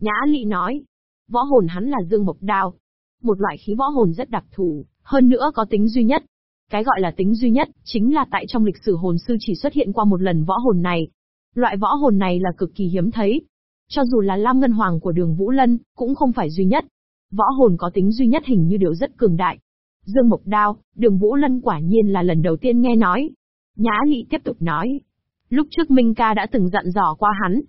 Nhã Lị nói. Võ hồn hắn là Dương Mộc Đao. Một loại khí võ hồn rất đặc thù, hơn nữa có tính duy nhất. Cái gọi là tính duy nhất, chính là tại trong lịch sử hồn sư chỉ xuất hiện qua một lần võ hồn này. Loại võ hồn này là cực kỳ hiếm thấy, cho dù là Lam Ngân Hoàng của đường Vũ Lân, cũng không phải duy nhất. Võ hồn có tính duy nhất hình như đều rất cường đại. Dương Mộc Đao, đường Vũ Lân quả nhiên là lần đầu tiên nghe nói. Nhã Lị tiếp tục nói. Lúc trước Minh Ca đã từng dặn dò qua hắn.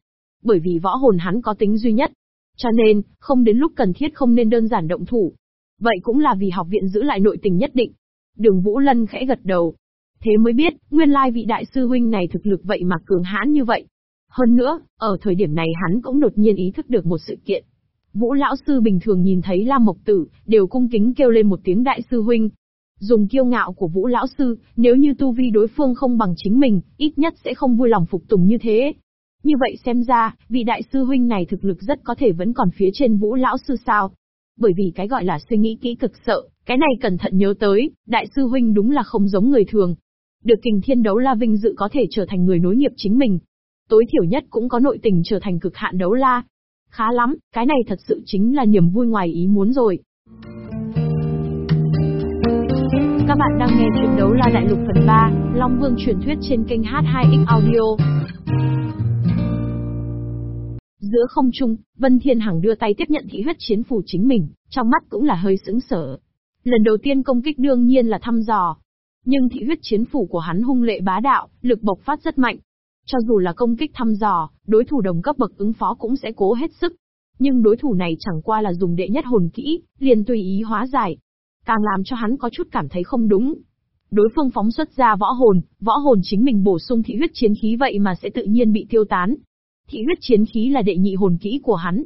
Bởi vì võ hồn hắn có tính duy nhất. Cho nên, không đến lúc cần thiết không nên đơn giản động thủ. Vậy cũng là vì học viện giữ lại nội tình nhất định. Đường Vũ Lân khẽ gật đầu. Thế mới biết, nguyên lai vị đại sư huynh này thực lực vậy mà cường hãn như vậy. Hơn nữa, ở thời điểm này hắn cũng đột nhiên ý thức được một sự kiện. Vũ lão sư bình thường nhìn thấy Lam Mộc Tử, đều cung kính kêu lên một tiếng đại sư huynh. Dùng kiêu ngạo của Vũ lão sư, nếu như tu vi đối phương không bằng chính mình, ít nhất sẽ không vui lòng phục tùng như thế. Như vậy xem ra, vị đại sư huynh này thực lực rất có thể vẫn còn phía trên Vũ lão sư sao? Bởi vì cái gọi là suy nghĩ kỹ cực sợ, cái này cẩn thận nhớ tới, đại sư huynh đúng là không giống người thường. Được kình thiên đấu la vinh dự có thể trở thành người nối nghiệp chính mình, tối thiểu nhất cũng có nội tình trở thành cực hạn đấu la. Khá lắm, cái này thật sự chính là niềm vui ngoài ý muốn rồi. Các bạn đang nghe chuyện đấu la đại lục phần 3, Long Vương truyền thuyết trên kênh H2X Audio. Giữa không trung, Vân Thiên Hằng đưa tay tiếp nhận thị huyết chiến phù chính mình, trong mắt cũng là hơi sững sờ. Lần đầu tiên công kích đương nhiên là thăm dò. Nhưng thị huyết chiến phủ của hắn hung lệ bá đạo, lực bộc phát rất mạnh, cho dù là công kích thăm dò, đối thủ đồng cấp bậc ứng phó cũng sẽ cố hết sức. Nhưng đối thủ này chẳng qua là dùng đệ nhất hồn kỹ, liền tùy ý hóa giải. Càng làm cho hắn có chút cảm thấy không đúng. Đối phương phóng xuất ra võ hồn, võ hồn chính mình bổ sung thị huyết chiến khí vậy mà sẽ tự nhiên bị tiêu tán. Thị huyết chiến khí là đệ nhị hồn kỹ của hắn.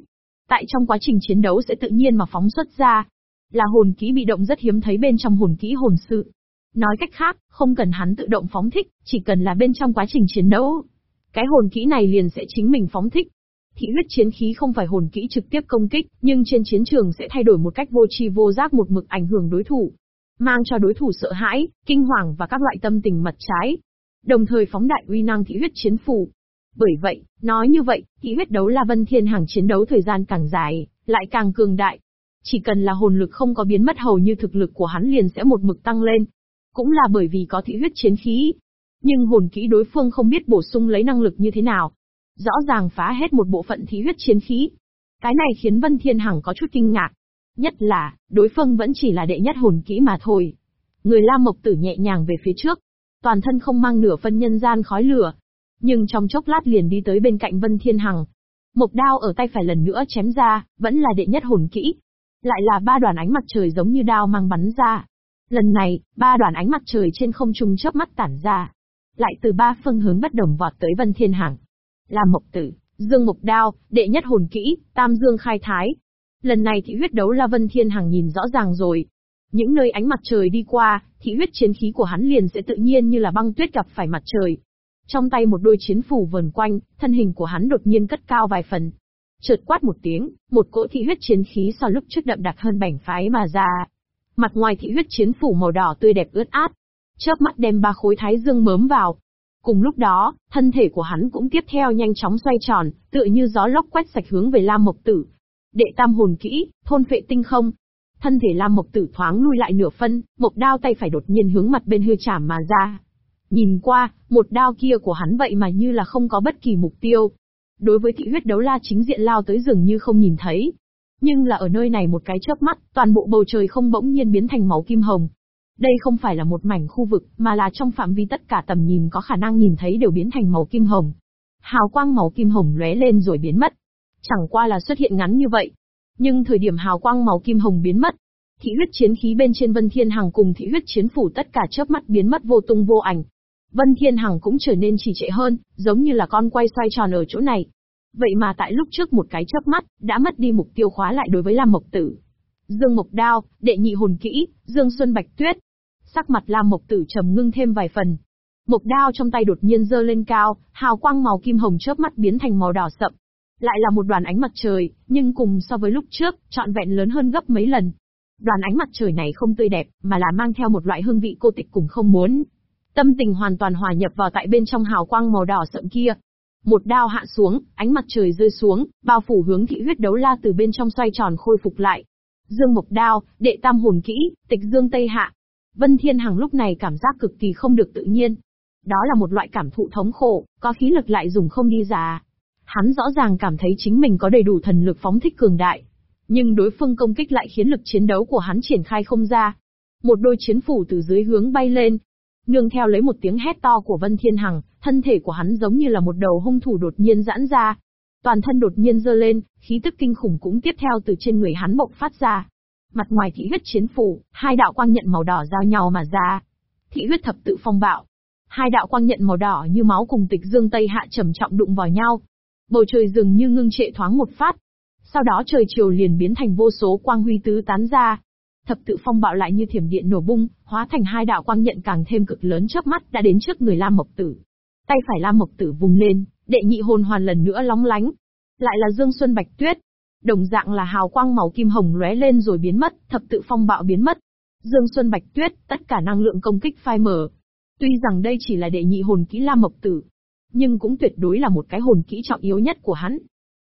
Tại trong quá trình chiến đấu sẽ tự nhiên mà phóng xuất ra. Là hồn kỹ bị động rất hiếm thấy bên trong hồn kỹ hồn sự. Nói cách khác, không cần hắn tự động phóng thích, chỉ cần là bên trong quá trình chiến đấu. Cái hồn kỹ này liền sẽ chính mình phóng thích. Thị huyết chiến khí không phải hồn kỹ trực tiếp công kích, nhưng trên chiến trường sẽ thay đổi một cách vô tri vô giác một mực ảnh hưởng đối thủ. Mang cho đối thủ sợ hãi, kinh hoàng và các loại tâm tình mặt trái. Đồng thời phóng đại uy năng thị huyết chiến phù. Bởi vậy, nói như vậy, thị huyết đấu La Vân Thiên Hàng chiến đấu thời gian càng dài, lại càng cường đại. Chỉ cần là hồn lực không có biến mất hầu như thực lực của hắn liền sẽ một mực tăng lên. Cũng là bởi vì có thị huyết chiến khí. Nhưng hồn kỹ đối phương không biết bổ sung lấy năng lực như thế nào. Rõ ràng phá hết một bộ phận thí huyết chiến khí. Cái này khiến Vân Thiên Hằng có chút kinh ngạc. Nhất là, đối phương vẫn chỉ là đệ nhất hồn kỹ mà thôi. Người La Mộc Tử nhẹ nhàng về phía trước. Toàn thân không mang nửa phân nhân gian khói lửa. Nhưng trong chốc lát liền đi tới bên cạnh Vân Thiên Hằng, Mộc đao ở tay phải lần nữa chém ra, vẫn là đệ nhất hồn kỹ. Lại là ba đoàn ánh mặt trời giống như đao mang bắn ra. Lần này, ba đoàn ánh mặt trời trên không trung chớp mắt tản ra. Lại từ ba phương hướng bất đồng vọt tới Vân Thiên Hằng. Là Mộc Tử, Dương Mộc Đao, đệ nhất hồn kỹ, Tam Dương Khai Thái. Lần này thị huyết đấu La Vân Thiên Hằng nhìn rõ ràng rồi. Những nơi ánh mặt trời đi qua, thị huyết chiến khí của hắn liền sẽ tự nhiên như là băng tuyết gặp phải mặt trời, trong tay một đôi chiến phủ vần quanh, thân hình của hắn đột nhiên cất cao vài phần. Chợt quát một tiếng, một cỗ thị huyết chiến khí so lúc trước đậm đặc hơn bảnh phái mà ra. Mặt ngoài thị huyết chiến phủ màu đỏ tươi đẹp ướt át, chớp mắt đem ba khối thái dương mớm vào. Cùng lúc đó, thân thể của hắn cũng tiếp theo nhanh chóng xoay tròn, tựa như gió lốc quét sạch hướng về Lam Mộc Tử. Đệ tam hồn kỹ, thôn phệ tinh không. Thân thể Lam Mộc Tử thoáng lui lại nửa phân, mộc đao tay phải đột nhiên hướng mặt bên hư chảm mà ra. Nhìn qua, một đao kia của hắn vậy mà như là không có bất kỳ mục tiêu. Đối với thị huyết đấu la chính diện lao tới dường như không nhìn thấy. Nhưng là ở nơi này một cái chớp mắt, toàn bộ bầu trời không bỗng nhiên biến thành máu kim hồng. Đây không phải là một mảnh khu vực, mà là trong phạm vi tất cả tầm nhìn có khả năng nhìn thấy đều biến thành màu kim hồng. Hào quang màu kim hồng lóe lên rồi biến mất. Chẳng qua là xuất hiện ngắn như vậy. Nhưng thời điểm hào quang màu kim hồng biến mất, thị huyết chiến khí bên trên Vân Thiên Hằng cùng thị huyết chiến phủ tất cả chớp mắt biến mất vô tung vô ảnh. Vân Thiên Hằng cũng trở nên trì trệ hơn, giống như là con quay xoay tròn ở chỗ này. Vậy mà tại lúc trước một cái chớp mắt, đã mất đi mục tiêu khóa lại đối với Lam Mộc Tử. Dương Mộc Đao, đệ nhị hồn kỹ, Dương Xuân Bạch Tuyết. Sắc mặt Lam Mộc Tử trầm ngưng thêm vài phần. Mộc đao trong tay đột nhiên dơ lên cao, hào quang màu kim hồng chớp mắt biến thành màu đỏ sậm. Lại là một đoàn ánh mặt trời, nhưng cùng so với lúc trước, trọn vẹn lớn hơn gấp mấy lần. Đoàn ánh mặt trời này không tươi đẹp, mà là mang theo một loại hương vị cô tịch cùng không muốn. Tâm tình hoàn toàn hòa nhập vào tại bên trong hào quang màu đỏ sậm kia. Một đao hạ xuống, ánh mặt trời rơi xuống, bao phủ hướng thị huyết đấu la từ bên trong xoay tròn khôi phục lại. Dương Mộc Đao, đệ tam hồn kỹ, tịch dương Tây Hạ. Vân Thiên Hằng lúc này cảm giác cực kỳ không được tự nhiên. Đó là một loại cảm thụ thống khổ, có khí lực lại dùng không đi già. Hắn rõ ràng cảm thấy chính mình có đầy đủ thần lực phóng thích cường đại. Nhưng đối phương công kích lại khiến lực chiến đấu của hắn triển khai không ra. Một đôi chiến phủ từ dưới hướng bay lên, Nương theo lấy một tiếng hét to của Vân Thiên Hằng, thân thể của hắn giống như là một đầu hung thủ đột nhiên giãn ra. Toàn thân đột nhiên dơ lên, khí tức kinh khủng cũng tiếp theo từ trên người hắn bộc phát ra. Mặt ngoài thị huyết chiến phủ, hai đạo quang nhận màu đỏ giao nhau mà ra. Thị huyết thập tự phong bạo. Hai đạo quang nhận màu đỏ như máu cùng tịch dương tây hạ trầm trọng đụng vào nhau. Bầu trời dường như ngưng trệ thoáng một phát. Sau đó trời chiều liền biến thành vô số quang huy tứ tán ra, Thập tự phong bạo lại như thiểm điện nổ bung, hóa thành hai đạo quang nhận càng thêm cực lớn chớp mắt đã đến trước người Lam Mộc Tử. Tay phải Lam Mộc Tử vùng lên, đệ nhị hồn hoàn lần nữa lóng lánh. Lại là Dương Xuân Bạch Tuyết. Đồng dạng là hào quang màu kim hồng lóe lên rồi biến mất, thập tự phong bạo biến mất. Dương Xuân Bạch Tuyết, tất cả năng lượng công kích phai mở. Tuy rằng đây chỉ là đệ nhị hồn kỹ Lam Mộc Tử, nhưng cũng tuyệt đối là một cái hồn kỹ trọng yếu nhất của hắn.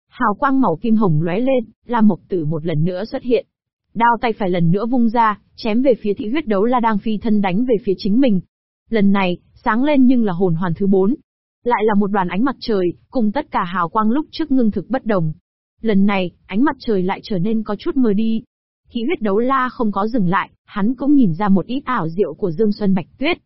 Hào quang màu kim hồng lóe lên, Lam Mộc Tử một lần nữa xuất hiện, Đao tay phải lần nữa vung ra, chém về phía thị huyết đấu la đang phi thân đánh về phía chính mình. Lần này, sáng lên nhưng là hồn hoàn thứ bốn. Lại là một đoàn ánh mặt trời, cùng tất cả hào quang lúc trước ngưng thực bất đồng. Lần này, ánh mặt trời lại trở nên có chút mờ đi. Thị huyết đấu la không có dừng lại, hắn cũng nhìn ra một ít ảo diệu của Dương Xuân Bạch Tuyết.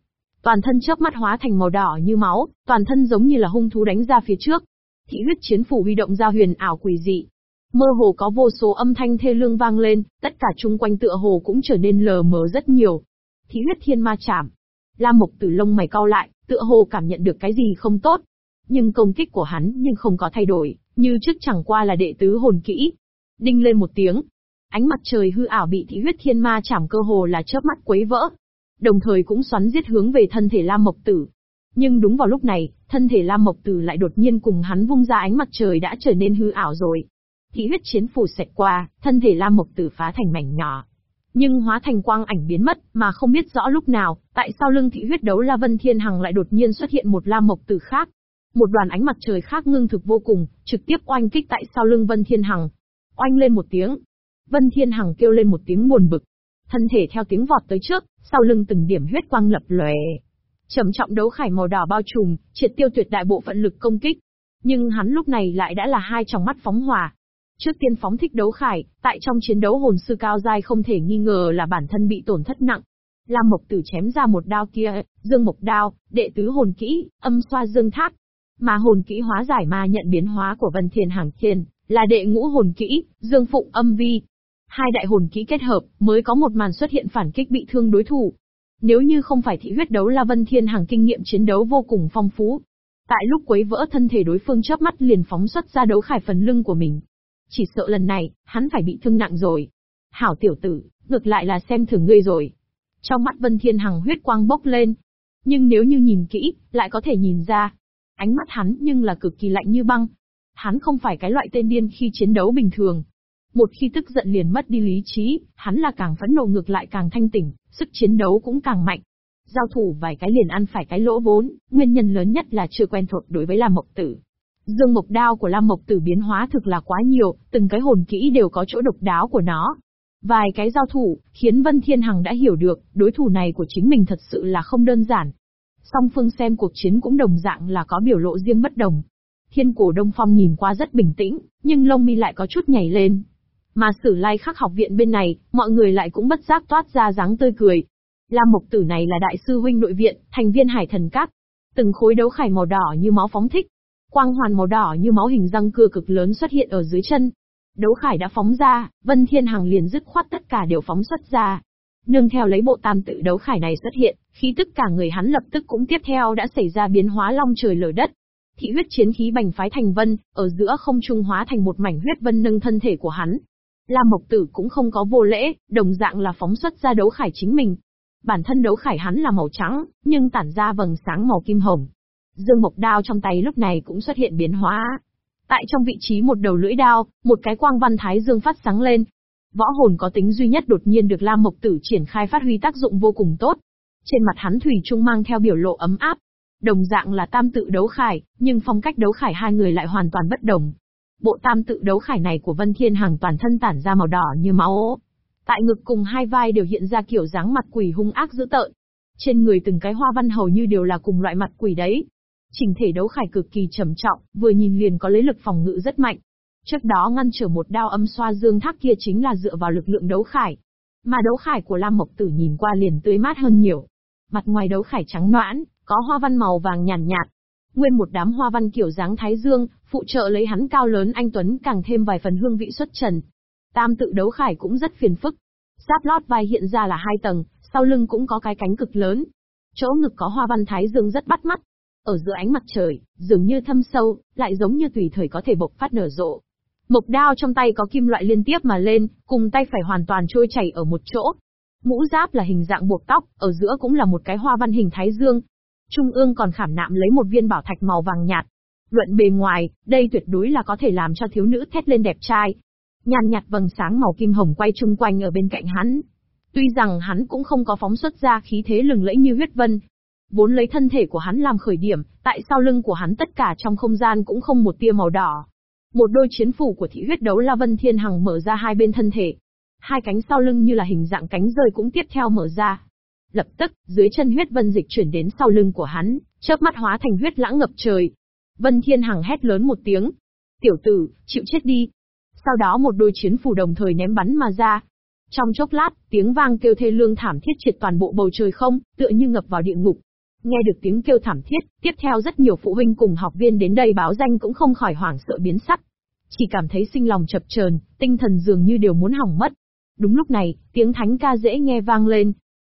Toàn thân chớp mắt hóa thành màu đỏ như máu, toàn thân giống như là hung thú đánh ra phía trước. Thị huyết chiến phủ huy động ra huyền ảo quỷ dị, Mơ hồ có vô số âm thanh thê lương vang lên, tất cả chung quanh tựa hồ cũng trở nên lờ mờ rất nhiều. Thị huyết thiên ma chảm. Lam Mộc Tử lông mày cau lại, tựa hồ cảm nhận được cái gì không tốt. Nhưng công kích của hắn nhưng không có thay đổi, như trước chẳng qua là đệ tứ hồn kỹ. Đinh lên một tiếng. Ánh mặt trời hư ảo bị thị huyết thiên ma chảm cơ hồ là chớp mắt quấy vỡ. đồng thời cũng xoắn giết hướng về thân thể Lam Mộc Tử. Nhưng đúng vào lúc này, thân thể Lam Mộc Tử lại đột nhiên cùng hắn vung ra ánh mặt trời đã trở nên hư ảo rồi. Thị huyết chiến phủ xẹt qua, thân thể Lam Mộc Tử phá thành mảnh nhỏ. Nhưng hóa thành quang ảnh biến mất, mà không biết rõ lúc nào, tại sao lưng thị huyết đấu La Vân Thiên Hằng lại đột nhiên xuất hiện một Lam Mộc Tử khác. Một đoàn ánh mặt trời khác ngưng thực vô cùng, trực tiếp oanh kích tại sau lưng Vân Thiên Hằng. Oanh lên một tiếng. Vân Thiên Hằng kêu lên một tiếng buồn bực. Thân thể theo tiếng vọt tới trước, sau lưng từng điểm huyết quang lập lòe. Trầm trọng đấu khải màu đỏ bao trùm, triệt tiêu tuyệt đại bộ phận lực công kích. Nhưng hắn lúc này lại đã là hai tròng mắt phóng hỏa, Trước tiên phóng thích đấu khải, tại trong chiến đấu hồn sư cao giai không thể nghi ngờ là bản thân bị tổn thất nặng. Lam Mộc Tử chém ra một đao kia, Dương Mộc đao, đệ tứ hồn kỹ, âm xoa dương thác. Mà hồn kỹ hóa giải ma nhận biến hóa của Vân Thiên Hàng Thiên, là đệ ngũ hồn kỹ, Dương Phụng âm vi. Hai đại hồn kỹ kết hợp, mới có một màn xuất hiện phản kích bị thương đối thủ. Nếu như không phải thị huyết đấu La Vân Thiên Hàng kinh nghiệm chiến đấu vô cùng phong phú. Tại lúc quấy vỡ thân thể đối phương chớp mắt liền phóng xuất ra đấu khải phần lưng của mình, chỉ sợ lần này, hắn phải bị thương nặng rồi. Hảo tiểu tử, ngược lại là xem thường ngươi rồi. Trong mắt Vân Thiên Hằng huyết quang bốc lên. Nhưng nếu như nhìn kỹ, lại có thể nhìn ra. Ánh mắt hắn nhưng là cực kỳ lạnh như băng. Hắn không phải cái loại tên điên khi chiến đấu bình thường. Một khi tức giận liền mất đi lý trí, hắn là càng phẫn nộ ngược lại càng thanh tỉnh, sức chiến đấu cũng càng mạnh. Giao thủ vài cái liền ăn phải cái lỗ vốn, nguyên nhân lớn nhất là chưa quen thuộc đối với Lam Mộc Tử. Dương mộc đao của Lam Mộc Tử biến hóa thực là quá nhiều, từng cái hồn kỹ đều có chỗ độc đáo của nó. Vài cái giao thủ, khiến Vân Thiên Hằng đã hiểu được, đối thủ này của chính mình thật sự là không đơn giản. Song phương xem cuộc chiến cũng đồng dạng là có biểu lộ riêng bất đồng. Thiên cổ Đông Phong nhìn qua rất bình tĩnh, nhưng lông mi lại có chút nhảy lên. Mà sử lai khắc học viện bên này, mọi người lại cũng bất giác toát ra dáng tươi cười. Lam Mộc Tử này là đại sư huynh nội viện, thành viên hải thần các. Từng khối đấu khải màu đỏ như máu phóng thích, Quang hoàn màu đỏ như máu hình răng cưa cực lớn xuất hiện ở dưới chân. Đấu khải đã phóng ra, Vân Thiên Hằng liền dứt khoát tất cả đều phóng xuất ra. Nương theo lấy bộ tam tự đấu khải này xuất hiện, khí tức cả người hắn lập tức cũng tiếp theo đã xảy ra biến hóa long trời lở đất. Thị huyết chiến khí bành phái thành vân, ở giữa không trung hóa thành một mảnh huyết vân nâng thân thể của hắn. Lam Mộc Tử cũng không có vô lễ, đồng dạng là phóng xuất ra đấu khải chính mình. Bản thân đấu khải hắn là màu trắng, nhưng tản ra vầng sáng màu kim hồng, Dương Mộc đao trong tay lúc này cũng xuất hiện biến hóa. Tại trong vị trí một đầu lưỡi đao, một cái quang văn thái dương phát sáng lên. Võ hồn có tính duy nhất đột nhiên được Lam Mộc Tử triển khai phát huy tác dụng vô cùng tốt. Trên mặt hắn thủy chung mang theo biểu lộ ấm áp. Đồng dạng là tam tự đấu khải, nhưng phong cách đấu khải hai người lại hoàn toàn bất đồng. Bộ tam tự đấu khải này của Vân Thiên Hằng toàn thân tản ra màu đỏ như máu. Tại ngực cùng hai vai đều hiện ra kiểu dáng mặt quỷ hung ác dữ tợn. Trên người từng cái hoa văn hầu như đều là cùng loại mặt quỷ đấy. Trình thể đấu khải cực kỳ trầm trọng, vừa nhìn liền có lấy lực phòng ngự rất mạnh. Trước đó ngăn trở một đao âm xoa dương thác kia chính là dựa vào lực lượng đấu khải. Mà đấu khải của Lam Mộc Tử nhìn qua liền tươi mát hơn nhiều. Mặt ngoài đấu khải trắng noãn, có hoa văn màu vàng nhàn nhạt, nhạt. Nguyên một đám hoa văn kiểu dáng thái dương, phụ trợ lấy hắn cao lớn anh Tuấn càng thêm vài phần hương vị xuất trần. Tam tự đấu khải cũng rất phiền phức. Giáp lót vai hiện ra là hai tầng, sau lưng cũng có cái cánh cực lớn. Chỗ ngực có hoa văn thái dương rất bắt mắt, ở giữa ánh mặt trời, dường như thâm sâu, lại giống như tùy thời có thể bộc phát nở rộ. Mộc đao trong tay có kim loại liên tiếp mà lên, cùng tay phải hoàn toàn trôi chảy ở một chỗ. Mũ giáp là hình dạng buộc tóc, ở giữa cũng là một cái hoa văn hình thái dương. Trung ương còn khảm nạm lấy một viên bảo thạch màu vàng nhạt. Luận bề ngoài, đây tuyệt đối là có thể làm cho thiếu nữ thét lên đẹp trai. Nhàn nhạt vầng sáng màu kim hồng quay chung quanh ở bên cạnh hắn. Tuy rằng hắn cũng không có phóng xuất ra khí thế lừng lẫy như huyết vân, Vốn lấy thân thể của hắn làm khởi điểm, tại sau lưng của hắn tất cả trong không gian cũng không một tia màu đỏ. Một đôi chiến phủ của thị huyết đấu La Vân Thiên Hằng mở ra hai bên thân thể. Hai cánh sau lưng như là hình dạng cánh rơi cũng tiếp theo mở ra. Lập tức, dưới chân huyết vân dịch chuyển đến sau lưng của hắn, chớp mắt hóa thành huyết lãng ngập trời. Vân Thiên Hằng hét lớn một tiếng. Tiểu tử, chịu chết đi. Sau đó một đôi chiến phủ đồng thời ném bắn mà ra, trong chốc lát, tiếng vang kêu thê lương thảm thiết triệt toàn bộ bầu trời không, tựa như ngập vào địa ngục. Nghe được tiếng kêu thảm thiết, tiếp theo rất nhiều phụ huynh cùng học viên đến đây báo danh cũng không khỏi hoảng sợ biến sắc. Chỉ cảm thấy sinh lòng chập chờn, tinh thần dường như đều muốn hỏng mất. Đúng lúc này, tiếng thánh ca dễ nghe vang lên.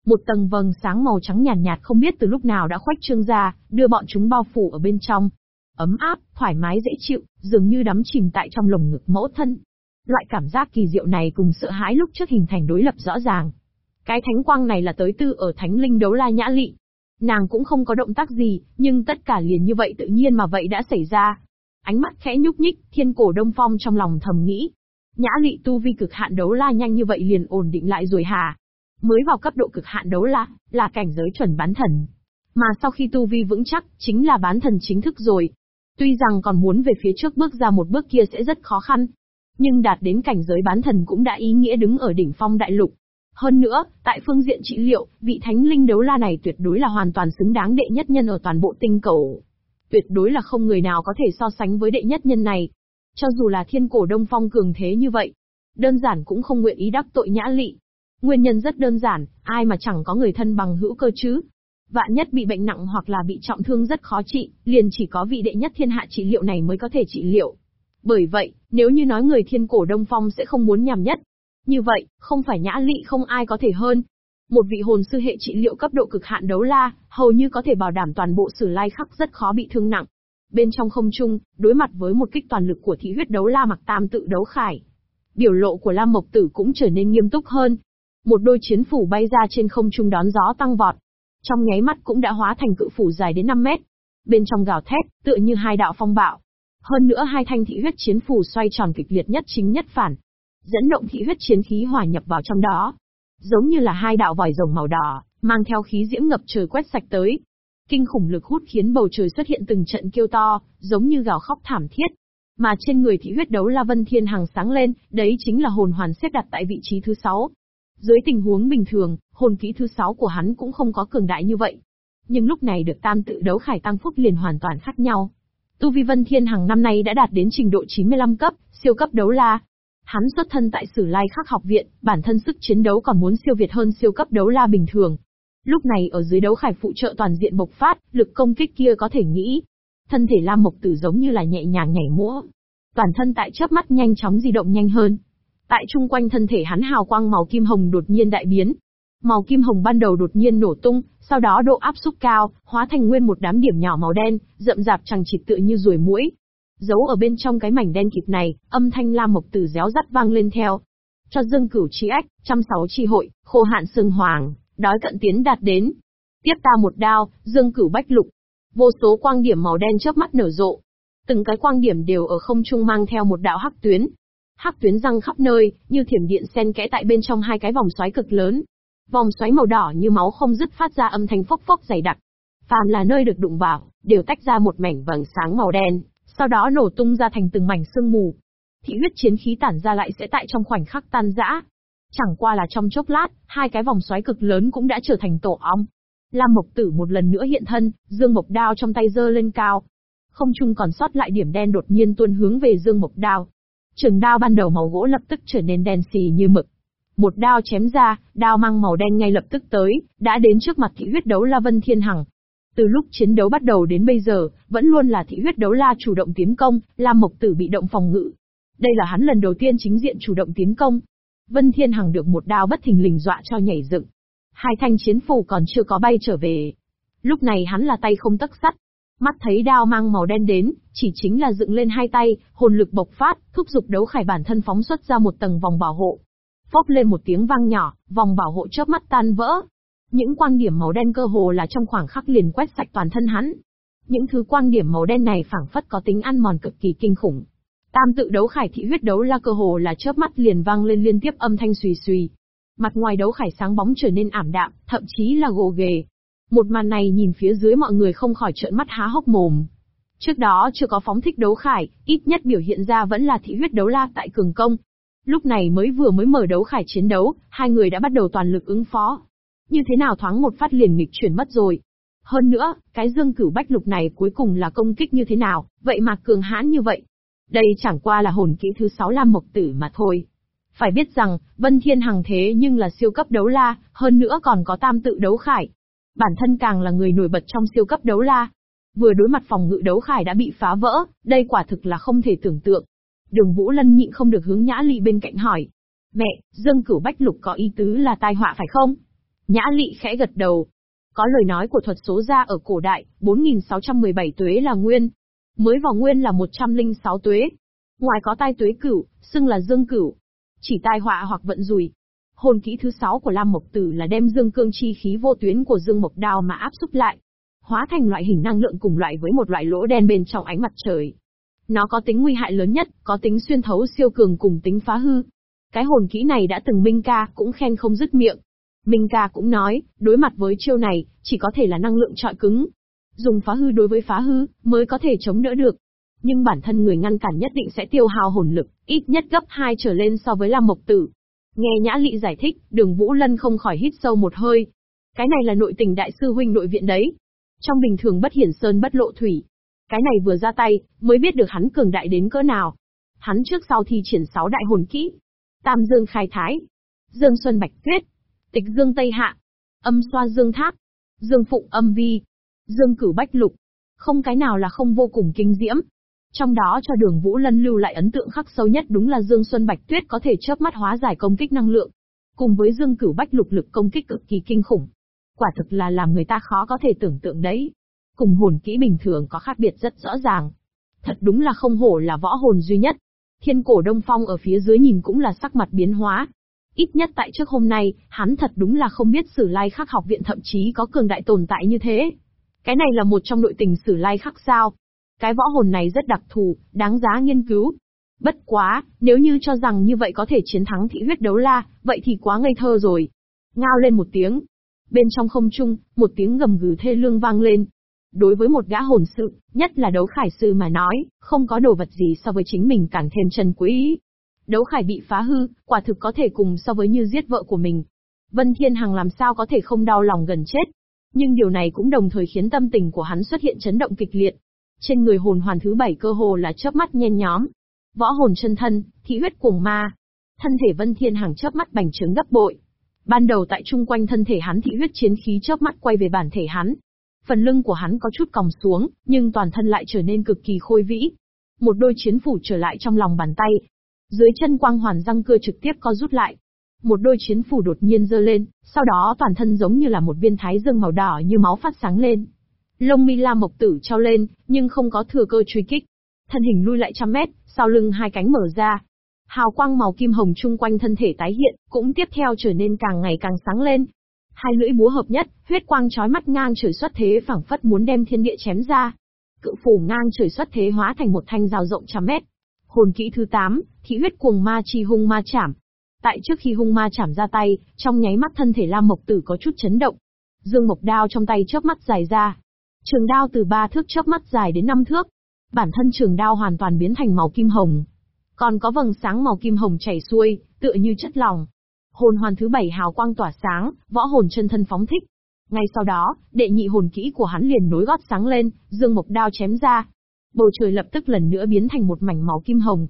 Một tầng vầng sáng màu trắng nhàn nhạt, nhạt không biết từ lúc nào đã khoách trương ra, đưa bọn chúng bao phủ ở bên trong. Ấm áp, thoải mái dễ chịu, dường như đắm chìm tại trong lồng ngực mẫu thân. Loại cảm giác kỳ diệu này cùng sợ hãi lúc trước hình thành đối lập rõ ràng. Cái thánh quang này là tới tư ở thánh linh đấu la nhã lị. Nàng cũng không có động tác gì, nhưng tất cả liền như vậy tự nhiên mà vậy đã xảy ra. Ánh mắt khẽ nhúc nhích, thiên cổ đông phong trong lòng thầm nghĩ. Nhã lị tu vi cực hạn đấu la nhanh như vậy liền ổn định lại rồi hả? Mới vào cấp độ cực hạn đấu la, là cảnh giới chuẩn bán thần. Mà sau khi tu vi vững chắc, chính là bán thần chính thức rồi. Tuy rằng còn muốn về phía trước bước ra một bước kia sẽ rất khó khăn. Nhưng đạt đến cảnh giới bán thần cũng đã ý nghĩa đứng ở đỉnh phong đại lục. Hơn nữa, tại phương diện trị liệu, vị thánh linh đấu la này tuyệt đối là hoàn toàn xứng đáng đệ nhất nhân ở toàn bộ tinh cầu. Tuyệt đối là không người nào có thể so sánh với đệ nhất nhân này. Cho dù là thiên cổ đông phong cường thế như vậy, đơn giản cũng không nguyện ý đắc tội nhã lị. Nguyên nhân rất đơn giản, ai mà chẳng có người thân bằng hữu cơ chứ. Vạn nhất bị bệnh nặng hoặc là bị trọng thương rất khó trị, liền chỉ có vị đệ nhất thiên hạ trị liệu này mới có thể trị liệu. Bởi vậy, nếu như nói người thiên cổ đông phong sẽ không muốn nhằm nhất, như vậy, không phải nhã lị không ai có thể hơn. Một vị hồn sư hệ trị liệu cấp độ cực hạn đấu la, hầu như có thể bảo đảm toàn bộ sử lai khắc rất khó bị thương nặng. Bên trong không trung, đối mặt với một kích toàn lực của thị huyết đấu la mặc tam tự đấu khải. Biểu lộ của Lam Mộc Tử cũng trở nên nghiêm túc hơn. Một đôi chiến phủ bay ra trên không trung đón gió tăng vọt. Trong nháy mắt cũng đã hóa thành cự phủ dài đến 5 mét. Bên trong gào thét, tựa như hai đạo phong bạo. Hơn nữa hai thanh thị huyết chiến phủ xoay tròn kịch liệt nhất chính nhất phản, dẫn động thị huyết chiến khí hòa nhập vào trong đó. Giống như là hai đạo vòi rồng màu đỏ, mang theo khí diễm ngập trời quét sạch tới. Kinh khủng lực hút khiến bầu trời xuất hiện từng trận kêu to, giống như gào khóc thảm thiết. Mà trên người thị huyết đấu La Vân Thiên Hằng sáng lên, đấy chính là hồn hoàn xếp đặt tại vị trí thứ sáu. Dưới tình huống bình thường, hồn kỹ thứ sáu của hắn cũng không có cường đại như vậy. Nhưng lúc này được tam tự đấu khải tăng phúc liền hoàn toàn khác nhau. Tu vi Vân Thiên Hằng năm nay đã đạt đến trình độ 95 cấp, siêu cấp đấu la, Hắn xuất thân tại Sử Lai Khắc học viện, bản thân sức chiến đấu còn muốn siêu việt hơn siêu cấp đấu la bình thường. Lúc này ở dưới đấu khải phụ trợ toàn diện bộc phát, lực công kích kia có thể nghĩ. Thân thể Lam Mộc Tử giống như là nhẹ nhàng nhảy múa. Toàn thân tại chớp mắt nhanh chóng di động nhanh hơn. Tại trung quanh thân thể hắn hào quang màu kim hồng đột nhiên đại biến. Màu kim hồng ban đầu đột nhiên nổ tung, sau đó độ áp xúc cao, hóa thành nguyên một đám điểm nhỏ màu đen, rậm rạp chẳng chịt tựa như ruồi muỗi, Giấu ở bên trong cái mảnh đen kịt này, âm thanh lam mộc tử réo rắt vang lên theo. Cho dương cửu chi ách, trăm sáu chi hội, khô hạn sương hoàng, đói cận tiến đạt đến. Tiếp ta một đao, dương cửu bách lục. Vô số quang điểm màu đen chớp mắt nở rộ. Từng cái quang điểm đều ở không trung mang theo một đạo hắc tuyến. Hắc tuyến răng khắp nơi, như thiểm điện xen kẽ tại bên trong hai cái vòng xoáy cực lớn. Vòng xoáy màu đỏ như máu không dứt phát ra âm thanh phốc phốc dày đặc. Phàm là nơi được đụng vào, đều tách ra một mảnh vầng sáng màu đen, sau đó nổ tung ra thành từng mảnh sương mù. Thị huyết chiến khí tản ra lại sẽ tại trong khoảnh khắc tan rã. Chẳng qua là trong chốc lát, hai cái vòng xoáy cực lớn cũng đã trở thành tổ ong. Lam Mộc Tử một lần nữa hiện thân, Dương Mộc Đao trong tay giơ lên cao. Không trung còn sót lại điểm đen đột nhiên tuôn hướng về Dương Mộc Đao. Trường đao ban đầu màu gỗ lập tức trở nên đen xì như mực. Một đao chém ra, đao mang màu đen ngay lập tức tới, đã đến trước mặt thị huyết đấu La Vân Thiên Hằng. Từ lúc chiến đấu bắt đầu đến bây giờ, vẫn luôn là thị huyết đấu la chủ động tiến công, Lam Mộc Tử bị động phòng ngự. Đây là hắn lần đầu tiên chính diện chủ động tiến công. Vân Thiên Hằng được một đao bất thình lình dọa cho nhảy dựng. Hai thanh chiến phù còn chưa có bay trở về. Lúc này hắn là tay không tấc sắt. Mắt thấy đao mang màu đen đến, chỉ chính là dựng lên hai tay, hồn lực bộc phát, thúc giục đấu khải bản thân phóng xuất ra một tầng vòng bảo hộ. Phốc lên một tiếng vang nhỏ, vòng bảo hộ chớp mắt tan vỡ, những quang điểm màu đen cơ hồ là trong khoảng khắc liền quét sạch toàn thân hắn. Những thứ quang điểm màu đen này phảng phất có tính ăn mòn cực kỳ kinh khủng. Tam tự đấu khải thị huyết đấu la cơ hồ là chớp mắt liền vang lên liên tiếp âm thanh xùy xùy. Mặt ngoài đấu khải sáng bóng trở nên ảm đạm, thậm chí là gồ ghề. Một màn này nhìn phía dưới mọi người không khỏi trợn mắt há hốc mồm. Trước đó chưa có phóng thích đấu khải, ít nhất biểu hiện ra vẫn là thị huyết đấu la tại cường công. Lúc này mới vừa mới mở đấu khải chiến đấu, hai người đã bắt đầu toàn lực ứng phó. Như thế nào thoáng một phát liền nghịch chuyển mất rồi. Hơn nữa, cái dương cửu bách lục này cuối cùng là công kích như thế nào, vậy mà cường hãn như vậy. Đây chẳng qua là hồn kỹ thứ sáu Lam Mộc Tử mà thôi. Phải biết rằng, Vân Thiên Hằng thế nhưng là siêu cấp đấu la, hơn nữa còn có tam tự đấu khải. Bản thân càng là người nổi bật trong siêu cấp đấu la. Vừa đối mặt phòng ngự đấu khải đã bị phá vỡ, đây quả thực là không thể tưởng tượng. Đường Vũ Lân nhịn không được hướng Nhã Lị bên cạnh hỏi. Mẹ, Dương Cửu Bách Lục có ý tứ là tai họa phải không? Nhã lị khẽ gật đầu. Có lời nói của thuật số gia ở cổ đại, 4.617 tuế là nguyên. Mới vào nguyên là 106 tuế. Ngoài có tai tuế cửu, xưng là dương cửu. Chỉ tai họa hoặc vận rủi. Hồn kỹ thứ sáu của Lam Mộc Tử là đem dương cương chi khí vô tuyến của dương mộc đao mà áp xúc lại, hóa thành loại hình năng lượng cùng loại với một loại lỗ đen bên trong ánh mặt trời. Nó có tính nguy hại lớn nhất, có tính xuyên thấu siêu cường cùng tính phá hư. Cái hồn kỹ này đã từng Minh Ca cũng khen không dứt miệng. Minh Ca cũng nói, đối mặt với chiêu này, chỉ có thể là năng lượng trọi cứng. Dùng phá hư đối với phá hư, mới có thể chống đỡ được. Nhưng bản thân người ngăn cản nhất định sẽ tiêu hao hồn lực, ít nhất gấp 2 trở lên so với Lam Mộc Tử. Nghe Nhã Lị giải thích, đường Vũ Lân không khỏi hít sâu một hơi. Cái này là nội tình đại sư huynh nội viện đấy. Trong bình thường bất hiển sơn bất lộ thủy. Cái này vừa ra tay, mới biết được hắn cường đại đến cỡ nào. Hắn trước sau thi triển sáu đại hồn kỹ. Tam Dương khai thái. Dương Xuân Bạch Tuyết. Tịch Dương Tây Hạ. Âm xoa Dương Tháp. Dương Phụng âm vi. Dương cửu bách lục. Không cái nào là không vô cùng kinh diễm. Trong đó cho đường Vũ Lân lưu lại ấn tượng khắc sâu nhất đúng là Dương Xuân Bạch Tuyết có thể chớp mắt hóa giải công kích năng lượng. Cùng với Dương Cửu Bách lục lực công kích cực kỳ kinh khủng. Quả thực là làm người ta khó có thể tưởng tượng đấy. Cùng hồn kỹ bình thường có khác biệt rất rõ ràng. Thật đúng là không hổ là võ hồn duy nhất. Thiên cổ Đông Phong ở phía dưới nhìn cũng là sắc mặt biến hóa. Ít nhất tại trước hôm nay, hắn thật đúng là không biết sử lai khắc học viện thậm chí có cường đại tồn tại như thế. Cái này là một trong nội tình sử lai khắc sao. Cái võ hồn này rất đặc thù, đáng giá nghiên cứu. Bất quá, nếu như cho rằng như vậy có thể chiến thắng thị huyết đấu la, vậy thì quá ngây thơ rồi. Ngao lên một tiếng. Bên trong không trung, một tiếng gầm gừ thê lương vang lên. Đối với một gã hồn sự, nhất là đấu khải sư mà nói, không có đồ vật gì so với chính mình càng thêm chân quý. Đấu khải bị phá hư, quả thực có thể cùng so với như giết vợ của mình. Vân Thiên Hằng làm sao có thể không đau lòng gần chết. Nhưng điều này cũng đồng thời khiến tâm tình của hắn xuất hiện chấn động kịch liệt. Trên người hồn hoàn thứ bảy cơ hồ là chớp mắt nhen nhóm. Võ hồn chân thân, thị huyết cuồng ma. Thân thể Vân Thiên Hằng chớp mắt bành trướng gấp bội. Ban đầu tại trung quanh thân thể hắn thị huyết chiến khí chớp mắt quay về bản thể hắn. Phần lưng của hắn có chút còng xuống, nhưng toàn thân lại trở nên cực kỳ khôi vĩ. Một đôi chiến phủ trở lại trong lòng bàn tay. Dưới chân quang hoàn răng cưa trực tiếp co rút lại. Một đôi chiến phủ đột nhiên dơ lên, sau đó toàn thân giống như là một viên thái dương màu đỏ như máu phát sáng lên. Lông mi la mộc tử trao lên, nhưng không có thừa cơ truy kích. Thân hình lui lại trăm mét, sau lưng hai cánh mở ra. Hào quang màu kim hồng chung quanh thân thể tái hiện, cũng tiếp theo trở nên càng ngày càng sáng lên. Hai lưỡi búa hợp nhất, huyết quang chói mắt ngang trời xuất thế phảng phất muốn đem thiên địa chém ra. Cự phủ ngang trời xuất thế hóa thành một thanh rào rộng trăm mét. Hồn kỹ thứ 8, thị huyết cuồng ma chi hung ma chảm. Tại trước khi hung ma chảm ra tay, trong nháy mắt thân thể Lam Mộc Tử có chút chấn động. Dương Mộc đao trong tay chớp mắt dài ra, Trường đao từ ba thước chớp mắt dài đến năm thước. Bản thân trường đao hoàn toàn biến thành màu kim hồng. Còn có vầng sáng màu kim hồng chảy xuôi, tựa như chất lỏng. Hồn hoàn thứ bảy hào quang tỏa sáng, võ hồn chân thân phóng thích. Ngay sau đó, đệ nhị hồn kỹ của hắn liền nối gót sáng lên, dương mộc đao chém ra. Bầu trời lập tức lần nữa biến thành một mảnh máu kim hồng.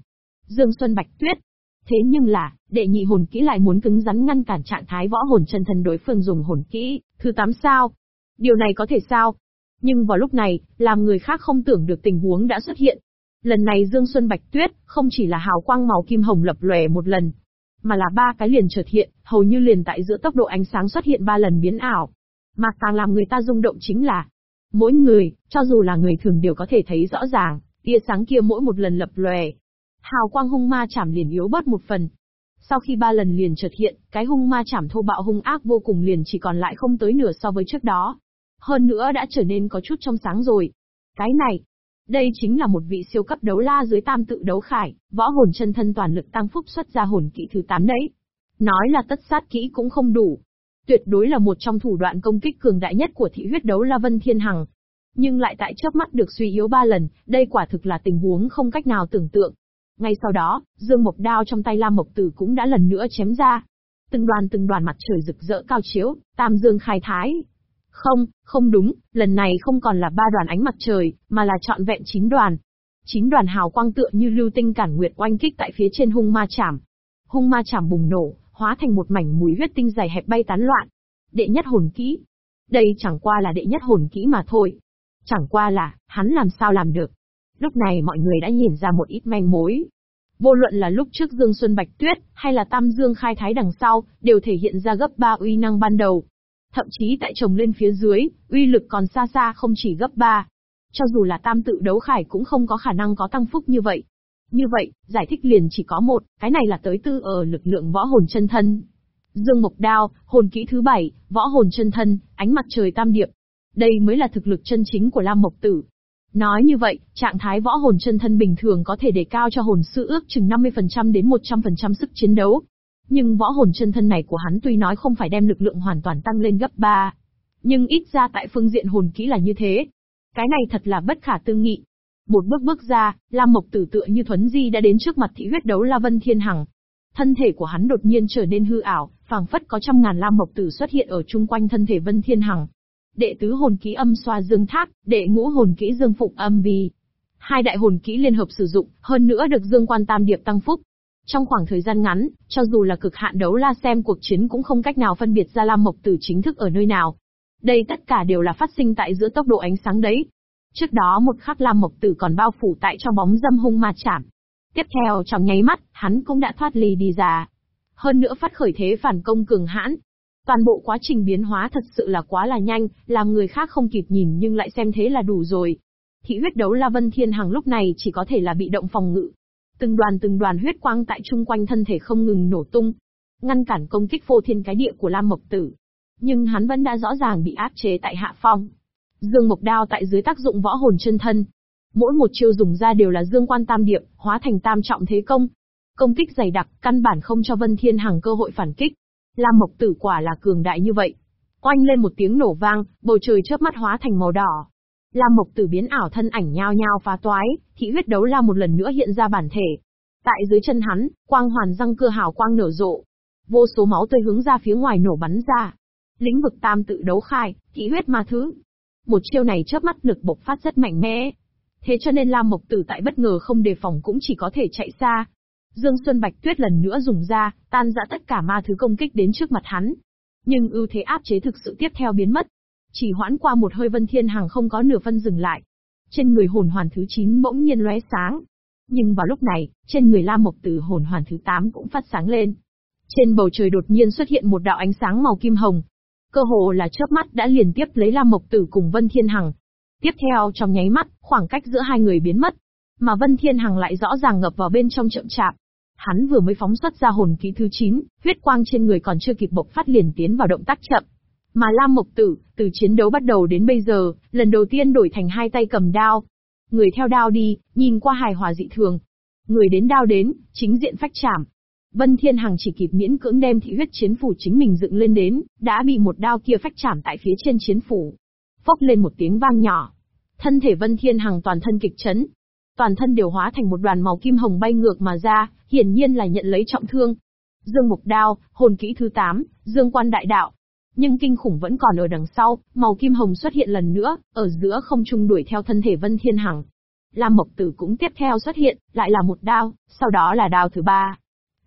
Dương Xuân Bạch Tuyết. Thế nhưng là, đệ nhị hồn kỹ lại muốn cứng rắn ngăn cản trạng thái võ hồn chân thân đối phương dùng hồn kỹ, thứ tám sao. Điều này có thể sao? Nhưng vào lúc này, làm người khác không tưởng được tình huống đã xuất hiện. Lần này Dương Xuân Bạch Tuyết, không chỉ là hào quang màu kim hồng lập lòe một lần, mà là ba cái liền chợt hiện, hầu như liền tại giữa tốc độ ánh sáng xuất hiện ba lần biến ảo. Mà càng làm người ta rung động chính là, mỗi người, cho dù là người thường đều có thể thấy rõ ràng, tia sáng kia mỗi một lần lập lòe. Hào quang hung ma chảm liền yếu bớt một phần. Sau khi ba lần liền chợt hiện, cái hung ma chảm thô bạo hung ác vô cùng liền chỉ còn lại không tới nửa so với trước đó. Hơn nữa đã trở nên có chút trong sáng rồi. Cái này, đây chính là một vị siêu cấp đấu la dưới tam tự đấu khải, võ hồn chân thân toàn lực tăng phúc xuất ra hồn kỹ thứ 8 đấy. Nói là tất sát kỹ cũng không đủ. Tuyệt đối là một trong thủ đoạn công kích cường đại nhất của thị huyết đấu la Vân Thiên Hằng. Nhưng lại tại chớp mắt được suy yếu ba lần, đây quả thực là tình huống không cách nào tưởng tượng. Ngay sau đó, Dương Mộc Đao trong tay Lam Mộc Tử cũng đã lần nữa chém ra. Từng đoàn từng đoàn mặt trời rực rỡ cao chiếu, tam dương khai thái, không, không đúng, lần này không còn là ba đoàn ánh mặt trời, mà là trọn vẹn chín đoàn. Chín đoàn hào quang tựa như lưu tinh cản nguyệt oanh kích tại phía trên hung ma chảm. Hung ma chảm bùng nổ, hóa thành một mảnh mùi huyết tinh dài hẹp bay tán loạn. Đệ nhất hồn kỹ. Đây chẳng qua là đệ nhất hồn kỹ mà thôi. Chẳng qua là, hắn làm sao làm được. Lúc này mọi người đã nhìn ra một ít manh mối. Vô luận là lúc trước Dương Xuân Bạch Tuyết, hay là Tam Dương Khai Thái đằng sau, đều thể hiện ra gấp ba uy năng ban đầu. Thậm chí tại trồng lên phía dưới, uy lực còn xa xa không chỉ gấp 3. Cho dù là tam tự đấu khải cũng không có khả năng có tăng phúc như vậy. Như vậy, giải thích liền chỉ có một, cái này là tới tư ở lực lượng võ hồn chân thân. Dương Mộc Đao, hồn kỹ thứ bảy, võ hồn chân thân, ánh mặt trời tam điệp. Đây mới là thực lực chân chính của Lam Mộc Tử. Nói như vậy, trạng thái võ hồn chân thân bình thường có thể đề cao cho hồn sư ước chừng 50% đến 100% sức chiến đấu. Nhưng võ hồn chân thân này của hắn tuy nói không phải đem lực lượng hoàn toàn tăng lên gấp 3. Nhưng ít ra tại phương diện hồn kỹ là như thế. Cái này thật là bất khả tư nghị. Một bước bước ra, Lam Mộc Tử tựa như thuấn di đã đến trước mặt thị huyết đấu La Vân Thiên Hằng. Thân thể của hắn đột nhiên trở nên hư ảo, phảng phất có trăm ngàn Lam Mộc Tử xuất hiện ở chung quanh thân thể Vân Thiên Hằng. Đệ tứ hồn kỹ âm xoa dương thác, đệ ngũ hồn kỹ dương phục âm vi. Hai đại hồn kỹ liên hợp sử dụng, hơn nữa được dương quan tam điệp tăng phúc. Trong khoảng thời gian ngắn, cho dù là cực hạn đấu la xem cuộc chiến cũng không cách nào phân biệt ra Lam Mộc Tử chính thức ở nơi nào. Đây tất cả đều là phát sinh tại giữa tốc độ ánh sáng đấy. Trước đó một khắc Lam Mộc Tử còn bao phủ tại trong bóng dâm hung ma chạm. Tiếp theo trong nháy mắt, hắn cũng đã thoát ly đi ra. Hơn nữa phát khởi thế phản công cường hãn. Toàn bộ quá trình biến hóa thật sự là quá là nhanh, làm người khác không kịp nhìn nhưng lại xem thế là đủ rồi. Thị huyết đấu La Vân Thiên Hằng lúc này chỉ có thể là bị động phòng ngự. Từng đoàn từng đoàn huyết quang tại chung quanh thân thể không ngừng nổ tung, ngăn cản công kích phô thiên cái địa của Lam Mộc Tử. Nhưng hắn vẫn đã rõ ràng bị áp chế tại hạ phong. Dương Mộc Đao tại dưới tác dụng võ hồn chân thân. Mỗi một chiêu dùng ra đều là dương quan tam điệp, hóa thành tam trọng thế công. Công kích dày đặc, căn bản không cho Vân Thiên Hằng cơ hội phản kích. Lam Mộc Tử quả là cường đại như vậy. Oanh lên một tiếng nổ vang, bầu trời chớp mắt hóa thành màu đỏ. Lam Mộc Tử biến ảo thân ảnh nhao nhao phá toái, thị huyết đấu la một lần nữa hiện ra bản thể. Tại dưới chân hắn, quang hoàn răng cưa hào quang nở rộ. Vô số máu tươi hướng ra phía ngoài nổ bắn ra. Lĩnh vực tam tự đấu khai, thị huyết ma thứ. Một chiêu này chớp mắt lực bộc phát rất mạnh mẽ. Thế cho nên Lam Mộc Tử tại bất ngờ không đề phòng cũng chỉ có thể chạy xa. Dương Xuân Bạch Tuyết lần nữa dùng ra, tan dã tất cả ma thứ công kích đến trước mặt hắn. Nhưng ưu thế áp chế thực sự tiếp theo biến mất. Chỉ hoãn qua một hơi Vân Thiên Hằng không có nửa phân dừng lại. Trên người hồn hoàn thứ 9 bỗng nhiên lóe sáng. Nhưng vào lúc này, trên người Lam Mộc Tử hồn hoàn thứ 8 cũng phát sáng lên. Trên bầu trời đột nhiên xuất hiện một đạo ánh sáng màu kim hồng, cơ hồ là chớp mắt đã liền tiếp lấy Lam Mộc Tử cùng Vân Thiên Hằng. Tiếp theo trong nháy mắt, khoảng cách giữa hai người biến mất, mà Vân Thiên Hằng lại rõ ràng ngập vào bên trong chậm chạp. Hắn vừa mới phóng xuất ra hồn khí thứ 9, huyết quang trên người còn chưa kịp bộc phát liền tiến vào động tác chậm. Mà Lam Mộc Tử, từ chiến đấu bắt đầu đến bây giờ, lần đầu tiên đổi thành hai tay cầm đao. Người theo đao đi, nhìn qua hài hòa dị thường. Người đến đao đến, chính diện phách chạm, Vân Thiên Hằng chỉ kịp miễn cưỡng đem thị huyết chiến phủ chính mình dựng lên đến, đã bị một đao kia phách chạm tại phía trên chiến phủ. Phốc lên một tiếng vang nhỏ. Thân thể Vân Thiên Hằng toàn thân kịch chấn. Toàn thân đều hóa thành một đoàn màu kim hồng bay ngược mà ra, hiển nhiên là nhận lấy trọng thương. Dương Mục Đao, hồn kỹ thứ 8, Dương Quan Đại Đạo. Nhưng kinh khủng vẫn còn ở đằng sau, màu kim hồng xuất hiện lần nữa, ở giữa không trung đuổi theo thân thể Vân Thiên Hằng. Lam Mộc Tử cũng tiếp theo xuất hiện, lại là một đao, sau đó là đao thứ ba.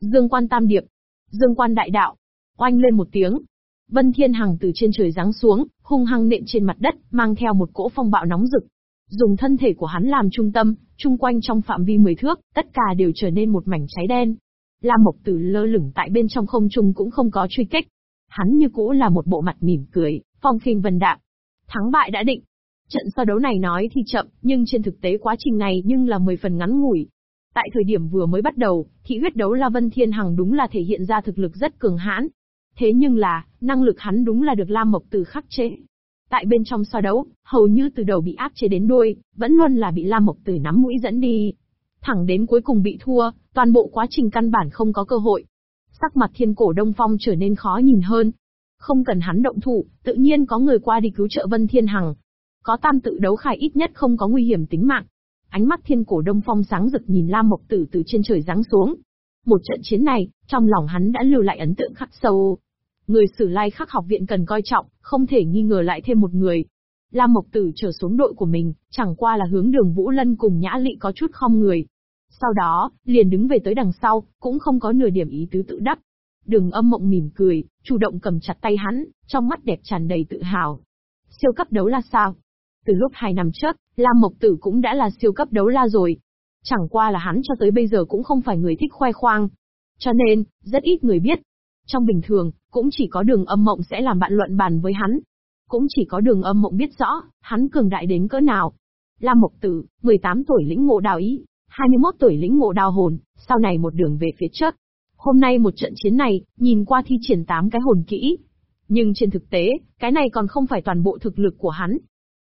Dương quan tam điệp, dương quan đại đạo, oanh lên một tiếng. Vân Thiên Hằng từ trên trời giáng xuống, hung hăng nện trên mặt đất, mang theo một cỗ phong bạo nóng rực. Dùng thân thể của hắn làm trung tâm, chung quanh trong phạm vi 10 thước, tất cả đều trở nên một mảnh cháy đen. Lam Mộc Tử lơ lửng tại bên trong không trung cũng không có truy kích. Hắn như cũ là một bộ mặt mỉm cười, phong khinh vân đạm. Thắng bại đã định. Trận so đấu này nói thì chậm, nhưng trên thực tế quá trình này nhưng là 10 phần ngắn ngủi, Tại thời điểm vừa mới bắt đầu, thị huyết đấu La Vân Thiên Hằng đúng là thể hiện ra thực lực rất cường hãn. Thế nhưng là, năng lực hắn đúng là được Lam Mộc Tử khắc chế. Tại bên trong so đấu, hầu như từ đầu bị áp chế đến đuôi, vẫn luôn là bị Lam Mộc Tử nắm mũi dẫn đi. Thẳng đến cuối cùng bị thua, toàn bộ quá trình căn bản không có cơ hội. Sắc mặt thiên cổ Đông Phong trở nên khó nhìn hơn. Không cần hắn động thủ, tự nhiên có người qua đi cứu trợ Vân Thiên Hằng. Có tam tự đấu khai ít nhất không có nguy hiểm tính mạng, Ánh mắt thiên cổ đông phong sáng rực nhìn Lam Mộc Tử từ trên trời giáng xuống. Một trận chiến này, trong lòng hắn đã lưu lại ấn tượng khắc sâu. Người sử lai khắc học viện cần coi trọng, không thể nghi ngờ lại thêm một người. Lam Mộc Tử trở xuống đội của mình, chẳng qua là hướng đường Vũ Lân cùng Nhã Lị có chút không người. Sau đó, liền đứng về tới đằng sau, cũng không có nửa điểm ý tứ tự đắc. Đường âm mộng mỉm cười, chủ động cầm chặt tay hắn, trong mắt đẹp tràn đầy tự hào. Siêu cấp đấu là sao? Từ lúc hai năm trước, Lam Mộc Tử cũng đã là siêu cấp đấu la rồi. Chẳng qua là hắn cho tới bây giờ cũng không phải người thích khoe khoang. Cho nên, rất ít người biết. Trong bình thường, cũng chỉ có đường âm mộng sẽ làm bạn luận bàn với hắn. Cũng chỉ có đường âm mộng biết rõ, hắn cường đại đến cỡ nào. Lam Mộc Tử, 18 tuổi lĩnh ngộ đào ý, 21 tuổi lĩnh ngộ đào hồn, sau này một đường về phía trước. Hôm nay một trận chiến này, nhìn qua thi triển 8 cái hồn kỹ. Nhưng trên thực tế, cái này còn không phải toàn bộ thực lực của hắn.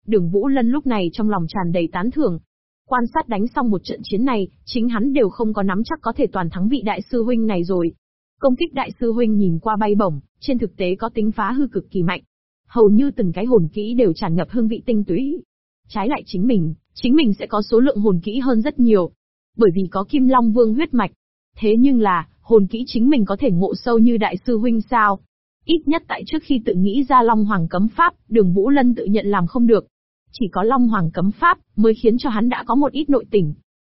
Đường Vũ Lân lúc này trong lòng tràn đầy tán thưởng. Quan sát đánh xong một trận chiến này, chính hắn đều không có nắm chắc có thể toàn thắng vị đại sư huynh này rồi. Công kích đại sư huynh nhìn qua bay bổng, trên thực tế có tính phá hư cực kỳ mạnh. Hầu như từng cái hồn kỹ đều tràn ngập hương vị tinh túy. Trái lại chính mình, chính mình sẽ có số lượng hồn kỹ hơn rất nhiều. Bởi vì có Kim Long Vương huyết mạch. Thế nhưng là, hồn kỹ chính mình có thể ngộ sâu như đại sư huynh sao? Ít nhất tại trước khi tự nghĩ ra Long Hoàng cấm pháp, đường Vũ Lân tự nhận làm không được. Chỉ có Long Hoàng cấm pháp, mới khiến cho hắn đã có một ít nội tình.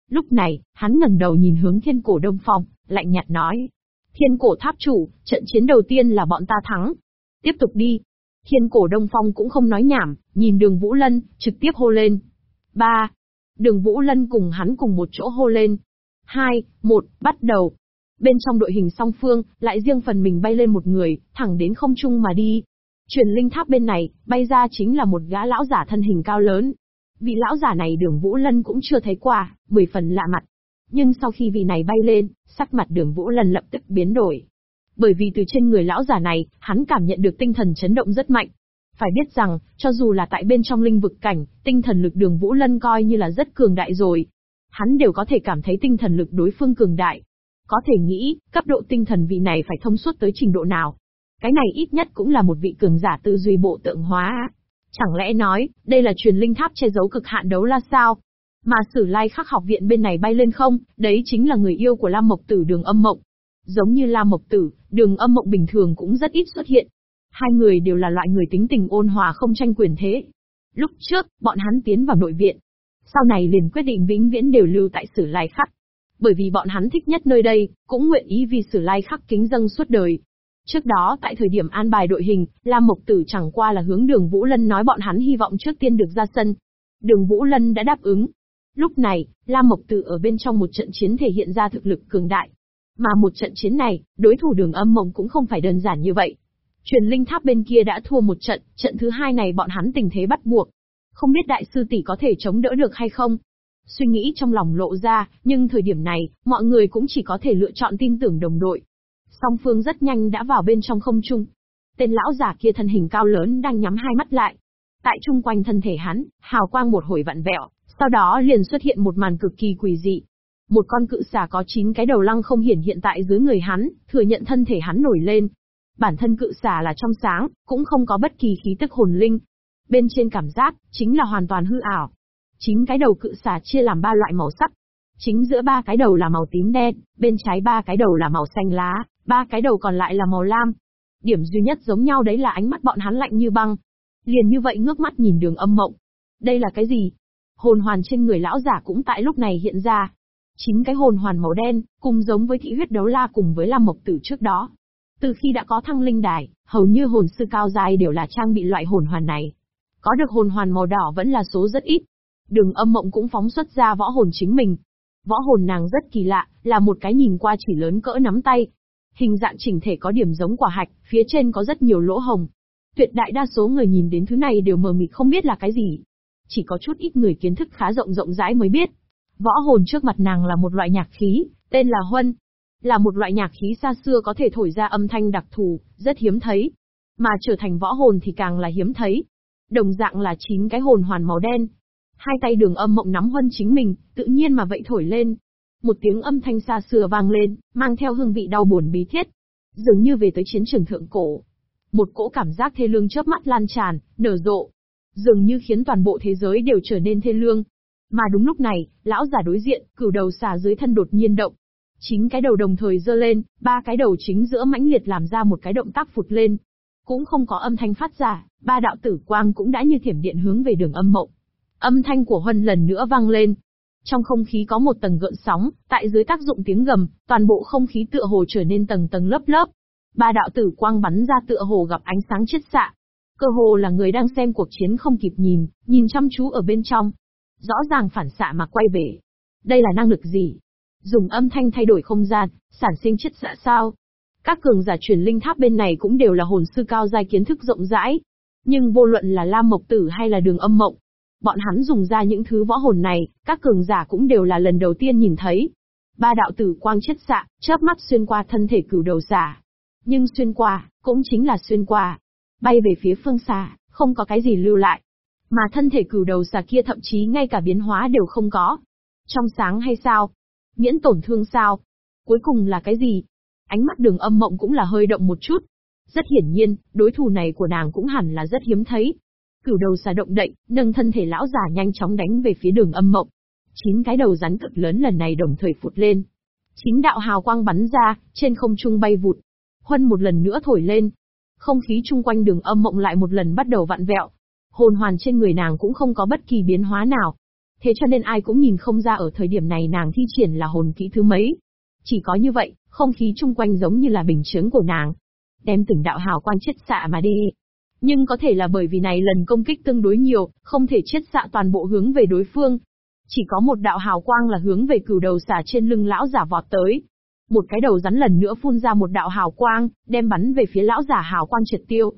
Lúc này, hắn ngẩng đầu nhìn hướng thiên cổ đông phong, lạnh nhạt nói. Thiên cổ tháp chủ, trận chiến đầu tiên là bọn ta thắng. Tiếp tục đi. Thiên cổ đông phong cũng không nói nhảm, nhìn đường Vũ Lân, trực tiếp hô lên. Ba. Đường Vũ Lân cùng hắn cùng một chỗ hô lên. Hai, một, bắt đầu. Bên trong đội hình song phương, lại riêng phần mình bay lên một người, thẳng đến không trung mà đi. Truyền linh tháp bên này, bay ra chính là một gã lão giả thân hình cao lớn. Vị lão giả này đường Vũ Lân cũng chưa thấy qua, mười phần lạ mặt. Nhưng sau khi vị này bay lên, sắc mặt đường Vũ Lân lập tức biến đổi. Bởi vì từ trên người lão giả này, hắn cảm nhận được tinh thần chấn động rất mạnh. Phải biết rằng, cho dù là tại bên trong linh vực cảnh, tinh thần lực đường Vũ Lân coi như là rất cường đại rồi. Hắn đều có thể cảm thấy tinh thần lực đối phương cường đại. Có thể nghĩ, cấp độ tinh thần vị này phải thông suốt tới trình độ nào. Cái này ít nhất cũng là một vị cường giả tư duy bộ tượng hóa. Chẳng lẽ nói, đây là truyền linh tháp che giấu cực hạn đấu la sao? Mà sử lai khắc học viện bên này bay lên không, đấy chính là người yêu của Lam Mộc Tử đường âm mộng. Giống như Lam Mộc Tử, đường âm mộng bình thường cũng rất ít xuất hiện. Hai người đều là loại người tính tình ôn hòa không tranh quyền thế. Lúc trước, bọn hắn tiến vào nội viện. Sau này liền quyết định vĩnh viễn đều lưu tại sử lai khắc bởi vì bọn hắn thích nhất nơi đây, cũng nguyện ý vì sử lai khắc kính dâng suốt đời. Trước đó tại thời điểm an bài đội hình, Lam Mộc Tử chẳng qua là hướng đường Vũ Lân nói bọn hắn hy vọng trước tiên được ra sân. Đường Vũ Lân đã đáp ứng. Lúc này, Lam Mộc Tử ở bên trong một trận chiến thể hiện ra thực lực cường đại. Mà một trận chiến này, đối thủ đường âm mộng cũng không phải đơn giản như vậy. Truyền linh tháp bên kia đã thua một trận, trận thứ hai này bọn hắn tình thế bắt buộc. Không biết đại sư tỷ có thể chống đỡ được hay không? Suy nghĩ trong lòng lộ ra, nhưng thời điểm này, mọi người cũng chỉ có thể lựa chọn tin tưởng đồng đội. Song phương rất nhanh đã vào bên trong không trung. Tên lão giả kia thân hình cao lớn đang nhắm hai mắt lại. Tại trung quanh thân thể hắn, hào quang một hồi vặn vẹo, sau đó liền xuất hiện một màn cực kỳ quỷ dị. Một con cự xà có chín cái đầu lăng không hiển hiện tại dưới người hắn, thừa nhận thân thể hắn nổi lên. Bản thân cự xà là trong sáng, cũng không có bất kỳ khí tức hồn linh. Bên trên cảm giác, chính là hoàn toàn hư ảo. Chín cái đầu cự xà chia làm ba loại màu sắc. Chính giữa ba cái đầu là màu tím đen, bên trái ba cái đầu là màu xanh lá, ba cái đầu còn lại là màu lam. Điểm duy nhất giống nhau đấy là ánh mắt bọn hắn lạnh như băng. Liền như vậy ngước mắt nhìn đường âm mộng. Đây là cái gì? Hồn hoàn trên người lão giả cũng tại lúc này hiện ra. Chín cái hồn hoàn màu đen, cùng giống với thị huyết đấu la cùng với lam mộc tử trước đó. Từ khi đã có thăng linh đài, hầu như hồn sư cao dài đều là trang bị loại hồn hoàn này. Có được hồn hoàn màu đỏ vẫn là số rất ít, Đường âm mộng cũng phóng xuất ra võ hồn chính mình. Võ hồn nàng rất kỳ lạ, là một cái nhìn qua chỉ lớn cỡ nắm tay. Hình dạng chỉnh thể có điểm giống quả hạch, phía trên có rất nhiều lỗ hồng. Tuyệt đại đa số người nhìn đến thứ này đều mờ mịt không biết là cái gì. Chỉ có chút ít người kiến thức khá rộng rộng rãi mới biết. Võ hồn trước mặt nàng là một loại nhạc khí, tên là huân. Là một loại nhạc khí xa xưa có thể thổi ra âm thanh đặc thù, rất hiếm thấy. Mà trở thành võ hồn thì càng là hiếm thấy. Đồng dạng là chín cái hồn hoàn màu đen, Hai tay đường âm mộng nắm huân chính mình, tự nhiên mà vậy thổi lên. Một tiếng âm thanh xa xưa vang lên, mang theo hương vị đau buồn bí thiết. Dường như về tới chiến trường thượng cổ. Một cỗ cảm giác thê lương chớp mắt lan tràn, nở rộ. Dường như khiến toàn bộ thế giới đều trở nên thê lương. Mà đúng lúc này, lão giả đối diện, cửu đầu xà dưới thân đột nhiên động. Chín cái đầu đồng thời dơ lên, ba cái đầu chính giữa mãnh liệt làm ra một cái động tác phụt lên. Cũng không có âm thanh phát ra, ba đạo tử quang cũng đã như thiểm điện hướng về đường âm mộng. Âm thanh của Huân lần nữa vang lên. Trong không khí có một tầng gợn sóng, tại dưới tác dụng tiếng gầm, toàn bộ không khí tựa hồ trở nên tầng tầng lớp lớp. Ba đạo tử quang bắn ra tựa hồ gặp ánh sáng chiết xạ. Cơ hồ là người đang xem cuộc chiến không kịp nhìn, nhìn chăm chú ở bên trong. Rõ ràng phản xạ mà quay về. Đây là năng lực gì? Dùng âm thanh thay đổi không gian, sản sinh chiết xạ sao? Các cường giả truyền linh tháp bên này cũng đều là hồn sư cao giai kiến thức rộng rãi. Nhưng vô luận là Lam Mộc Tử hay là đường âm mộng, Bọn hắn dùng ra những thứ võ hồn này, các cường giả cũng đều là lần đầu tiên nhìn thấy. Ba đạo tử quang chết xạ, chớp mắt xuyên qua thân thể cửu đầu xà. Nhưng xuyên qua, cũng chính là xuyên qua. Bay về phía phương xa, không có cái gì lưu lại. Mà thân thể cửu đầu xà kia thậm chí ngay cả biến hóa đều không có. Trong sáng hay sao? Miễn tổn thương sao? Cuối cùng là cái gì? Ánh mắt đường âm mộng cũng là hơi động một chút. Rất hiển nhiên, đối thủ này của nàng cũng hẳn là rất hiếm thấy. Cửu đầu xà động đậy, nâng thân thể lão già nhanh chóng đánh về phía đường âm mộng. Chín cái đầu rắn cực lớn lần này đồng thời phụt lên. Chín đạo hào quang bắn ra, trên không trung bay vụt. Huân một lần nữa thổi lên. Không khí chung quanh đường âm mộng lại một lần bắt đầu vặn vẹo. Hồn hoàn trên người nàng cũng không có bất kỳ biến hóa nào. Thế cho nên ai cũng nhìn không ra ở thời điểm này nàng thi triển là hồn kỹ thứ mấy. Chỉ có như vậy, không khí chung quanh giống như là bình chướng của nàng. Đem từng đạo hào quang chết xạ mà đi. Nhưng có thể là bởi vì này lần công kích tương đối nhiều, không thể chết xạ toàn bộ hướng về đối phương, chỉ có một đạo hào quang là hướng về cửu đầu xà trên lưng lão giả vọt tới. Một cái đầu rắn lần nữa phun ra một đạo hào quang, đem bắn về phía lão giả hào quang triệt tiêu.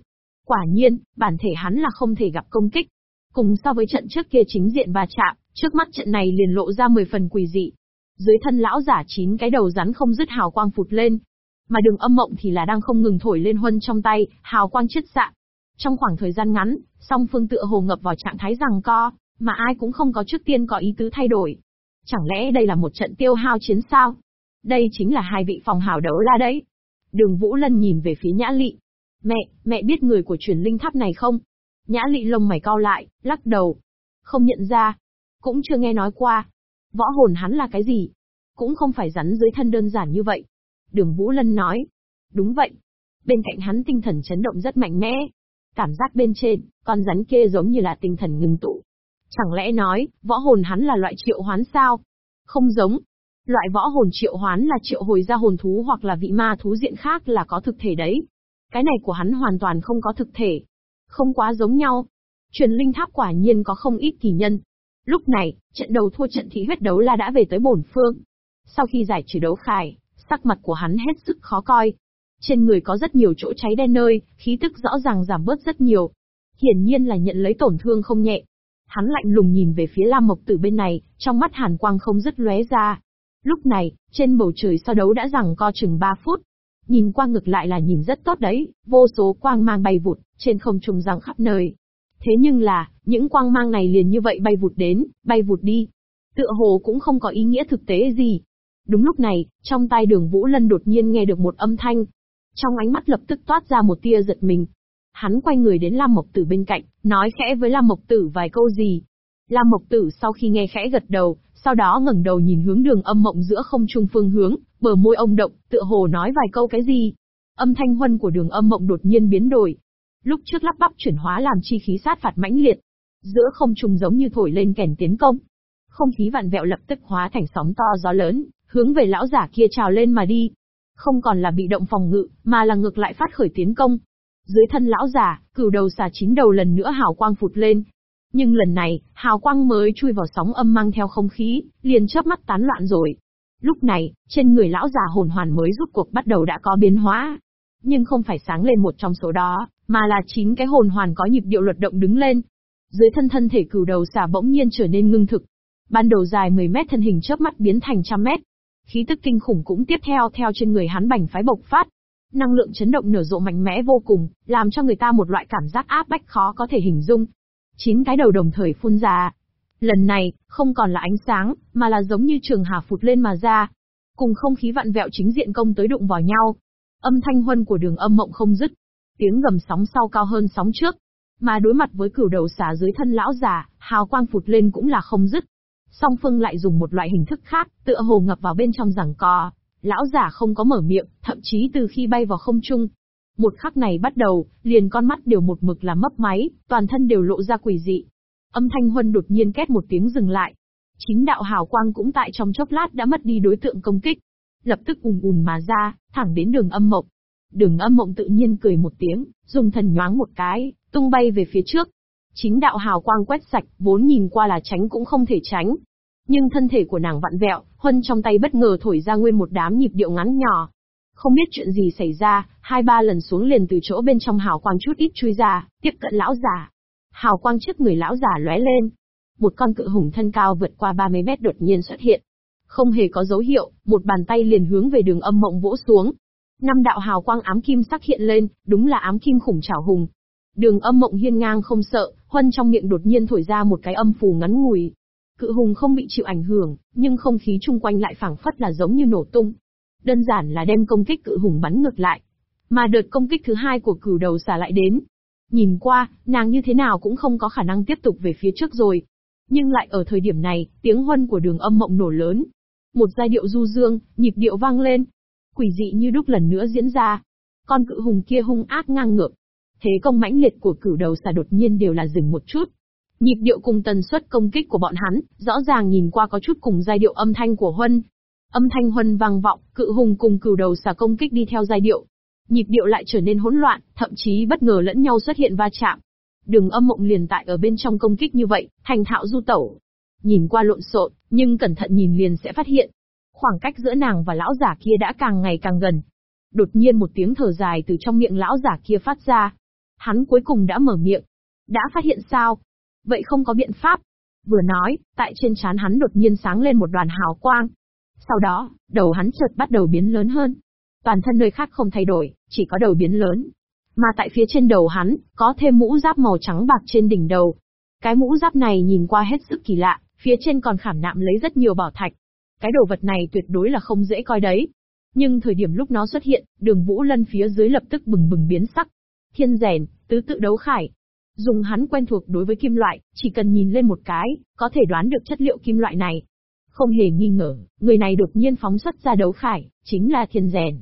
Quả nhiên, bản thể hắn là không thể gặp công kích. Cùng so với trận trước kia chính diện va chạm, trước mắt trận này liền lộ ra 10 phần quỷ dị. Dưới thân lão giả chín cái đầu rắn không dứt hào quang phụt lên. Mà đường âm mộng thì là đang không ngừng thổi lên huân trong tay, hào quang chết xạ. Trong khoảng thời gian ngắn, song phương tựa hồ ngập vào trạng thái rằng co, mà ai cũng không có trước tiên có ý tứ thay đổi. Chẳng lẽ đây là một trận tiêu hao chiến sao? Đây chính là hai vị phòng hảo đấu la đấy. Đường Vũ Lân nhìn về phía Nhã Lị. Mẹ, mẹ biết người của truyền linh tháp này không? Nhã Lị lông mày cau lại, lắc đầu. Không nhận ra. Cũng chưa nghe nói qua. Võ hồn hắn là cái gì? Cũng không phải rắn dưới thân đơn giản như vậy. Đường Vũ Lân nói. Đúng vậy. Bên cạnh hắn tinh thần chấn động rất mạnh mẽ. Cảm giác bên trên, con rắn kia giống như là tinh thần ngừng tụ, Chẳng lẽ nói, võ hồn hắn là loại triệu hoán sao? Không giống. Loại võ hồn triệu hoán là triệu hồi ra hồn thú hoặc là vị ma thú diện khác là có thực thể đấy. Cái này của hắn hoàn toàn không có thực thể. Không quá giống nhau. Truyền linh tháp quả nhiên có không ít kỳ nhân. Lúc này, trận đầu thua trận thị huyết đấu la đã về tới bổn phương. Sau khi giải trừ đấu khải, sắc mặt của hắn hết sức khó coi. Trên người có rất nhiều chỗ cháy đen nơi, khí tức rõ ràng giảm bớt rất nhiều. Hiển nhiên là nhận lấy tổn thương không nhẹ. Hắn lạnh lùng nhìn về phía Lam Mộc Tử bên này, trong mắt hàn quang không dứt lóe ra. Lúc này, trên bầu trời so đấu đã rằng co chừng 3 phút. Nhìn qua ngược lại là nhìn rất tốt đấy, vô số quang mang bay vụt, trên không trung răng khắp nơi. Thế nhưng là, những quang mang này liền như vậy bay vụt đến, bay vụt đi. Tựa hồ cũng không có ý nghĩa thực tế gì. Đúng lúc này, trong tai đường Vũ Lân đột nhiên nghe được một âm thanh. Trong ánh mắt lập tức toát ra một tia giật mình, Hắn quay người đến Lam Mộc Tử bên cạnh, nói khẽ với Lam Mộc Tử vài câu gì. Lam Mộc Tử sau khi nghe khẽ gật đầu, sau đó ngẩng đầu nhìn hướng đường âm mộng giữa không trung phương hướng, bờ môi ông động, tựa hồ nói vài câu cái gì. Âm thanh huân của đường âm mộng đột nhiên biến đổi. Lúc trước lắp bắp chuyển hóa làm chi khí sát phạt mãnh liệt. Giữa không trung giống như thổi lên kèn tiến công. Không khí vạn vẹo lập tức hóa thành sóng to gió lớn, hướng về lão giả kia trào lên mà đi. Không còn là bị động phòng ngự, mà là ngược lại phát khởi tiến công, dưới thân lão giả, cửu đầu xà chín đầu lần nữa hào quang phụt lên. Nhưng lần này, hào quang mới chui vào sóng âm mang theo không khí, liền chớp mắt tán loạn rồi. Lúc này, trên người lão già hồn hoàn mới rút cuộc bắt đầu đã có biến hóa. Nhưng không phải sáng lên một trong số đó, mà là chín cái hồn hoàn có nhịp điệu luật động đứng lên. Dưới thân thân thể cửu đầu xà bỗng nhiên trở nên ngưng thực. Ban đầu dài 10 mét thân hình chớp mắt biến thành trăm mét. Khí tức kinh khủng cũng tiếp theo theo trên người hắn bành phái bộc phát, Năng lượng chấn động nở rộ mạnh mẽ vô cùng, làm cho người ta một loại cảm giác áp bách khó có thể hình dung. Chín cái đầu đồng thời phun ra. Lần này, không còn là ánh sáng, mà là giống như trường hà phụt lên mà ra. Cùng không khí vặn vẹo chính diện công tới đụng vào nhau. Âm thanh huân của đường âm mộng không dứt. Tiếng gầm sóng sau cao hơn sóng trước. Mà đối mặt với cửu đầu xả dưới thân lão già, hào quang phụt lên cũng là không dứt. Song phương lại dùng một loại hình thức khác, tựa hồ ngập vào bên trong giằng co. Lão giả không có mở miệng, thậm chí từ khi bay vào không trung. Một khắc này bắt đầu, liền con mắt đều một mực là mấp máy, toàn thân đều lộ ra quỷ dị. Âm thanh huân đột nhiên két một tiếng dừng lại. Chính đạo hào quang cũng tại trong chốc lát đã mất đi đối tượng công kích. Lập tức ùn ùn mà ra, thẳng đến đường âm mộng. Đường âm mộng tự nhiên cười một tiếng, dùng thần nhoáng một cái, tung bay về phía trước. Chính đạo hào quang quét sạch, vốn nhìn qua là tránh cũng không thể tránh, nhưng thân thể của nàng vặn vẹo, huân trong tay bất ngờ thổi ra nguyên một đám nhịp điệu ngắn nhỏ. Không biết chuyện gì xảy ra, hai ba lần xuống liền từ chỗ bên trong hào quang chút ít chui ra, tiếp cận lão giả. Hào quang trước người lão giả lóe lên. Một con cự hùng thân cao vượt qua 30 mét đột nhiên xuất hiện. Không hề có dấu hiệu, một bàn tay liền hướng về đường âm mộng vỗ xuống. Năm đạo hào quang ám kim sắc hiện lên, đúng là ám kim khủng trảo hùng. Đường âm mộng hiên ngang không sợ, huân trong miệng đột nhiên thổi ra một cái âm phù ngắn ngủi. Cự hùng không bị chịu ảnh hưởng, nhưng không khí chung quanh lại phảng phất là giống như nổ tung. Đơn giản là đem công kích cự hùng bắn ngược lại. Mà đợt công kích thứ hai của cửu đầu xà lại đến. Nhìn qua, nàng như thế nào cũng không có khả năng tiếp tục về phía trước rồi. Nhưng lại ở thời điểm này, tiếng huân của đường âm mộng nổ lớn. Một giai điệu du dương, nhịp điệu vang lên. Quỷ dị như đúc lần nữa diễn ra. Con cự hùng kia hung ác ngang ngược. Thế công mãnh liệt của cửu đầu xà đột nhiên đều là dừng một chút. Nhịp điệu cùng tần suất công kích của bọn hắn, rõ ràng nhìn qua có chút cùng giai điệu âm thanh của Huân. Âm thanh Huân vang vọng, cự hùng cùng cửu đầu xà công kích đi theo giai điệu. Nhịp điệu lại trở nên hỗn loạn, thậm chí bất ngờ lẫn nhau xuất hiện va chạm. Đường âm mộng liền tại ở bên trong công kích như vậy, thành thạo du tẩu. Nhìn qua lộn xộn, nhưng cẩn thận nhìn liền sẽ phát hiện. Khoảng cách giữa nàng và lão giả kia đã càng ngày càng gần. Đột nhiên một tiếng thở dài từ trong miệng lão giả kia phát ra. Hắn cuối cùng đã mở miệng. Đã phát hiện sao? Vậy không có biện pháp. Vừa nói, tại trên trán hắn đột nhiên sáng lên một đoàn hào quang. Sau đó, đầu hắn chợt bắt đầu biến lớn hơn. Toàn thân nơi khác không thay đổi, chỉ có đầu biến lớn. Mà tại phía trên đầu hắn, có thêm mũ giáp màu trắng bạc trên đỉnh đầu. Cái mũ giáp này nhìn qua hết sức kỳ lạ, phía trên còn khảm nạm lấy rất nhiều bảo thạch. Cái đồ vật này tuyệt đối là không dễ coi đấy. Nhưng thời điểm lúc nó xuất hiện, đường Vũ Lân phía dưới lập tức bừng bừng biến sắc. Thiên rèn, tứ tự đấu khải, Dùng hắn quen thuộc đối với kim loại, chỉ cần nhìn lên một cái, có thể đoán được chất liệu kim loại này. Không hề nghi ngờ, người này đột nhiên phóng xuất ra đấu khải, chính là thiên rèn.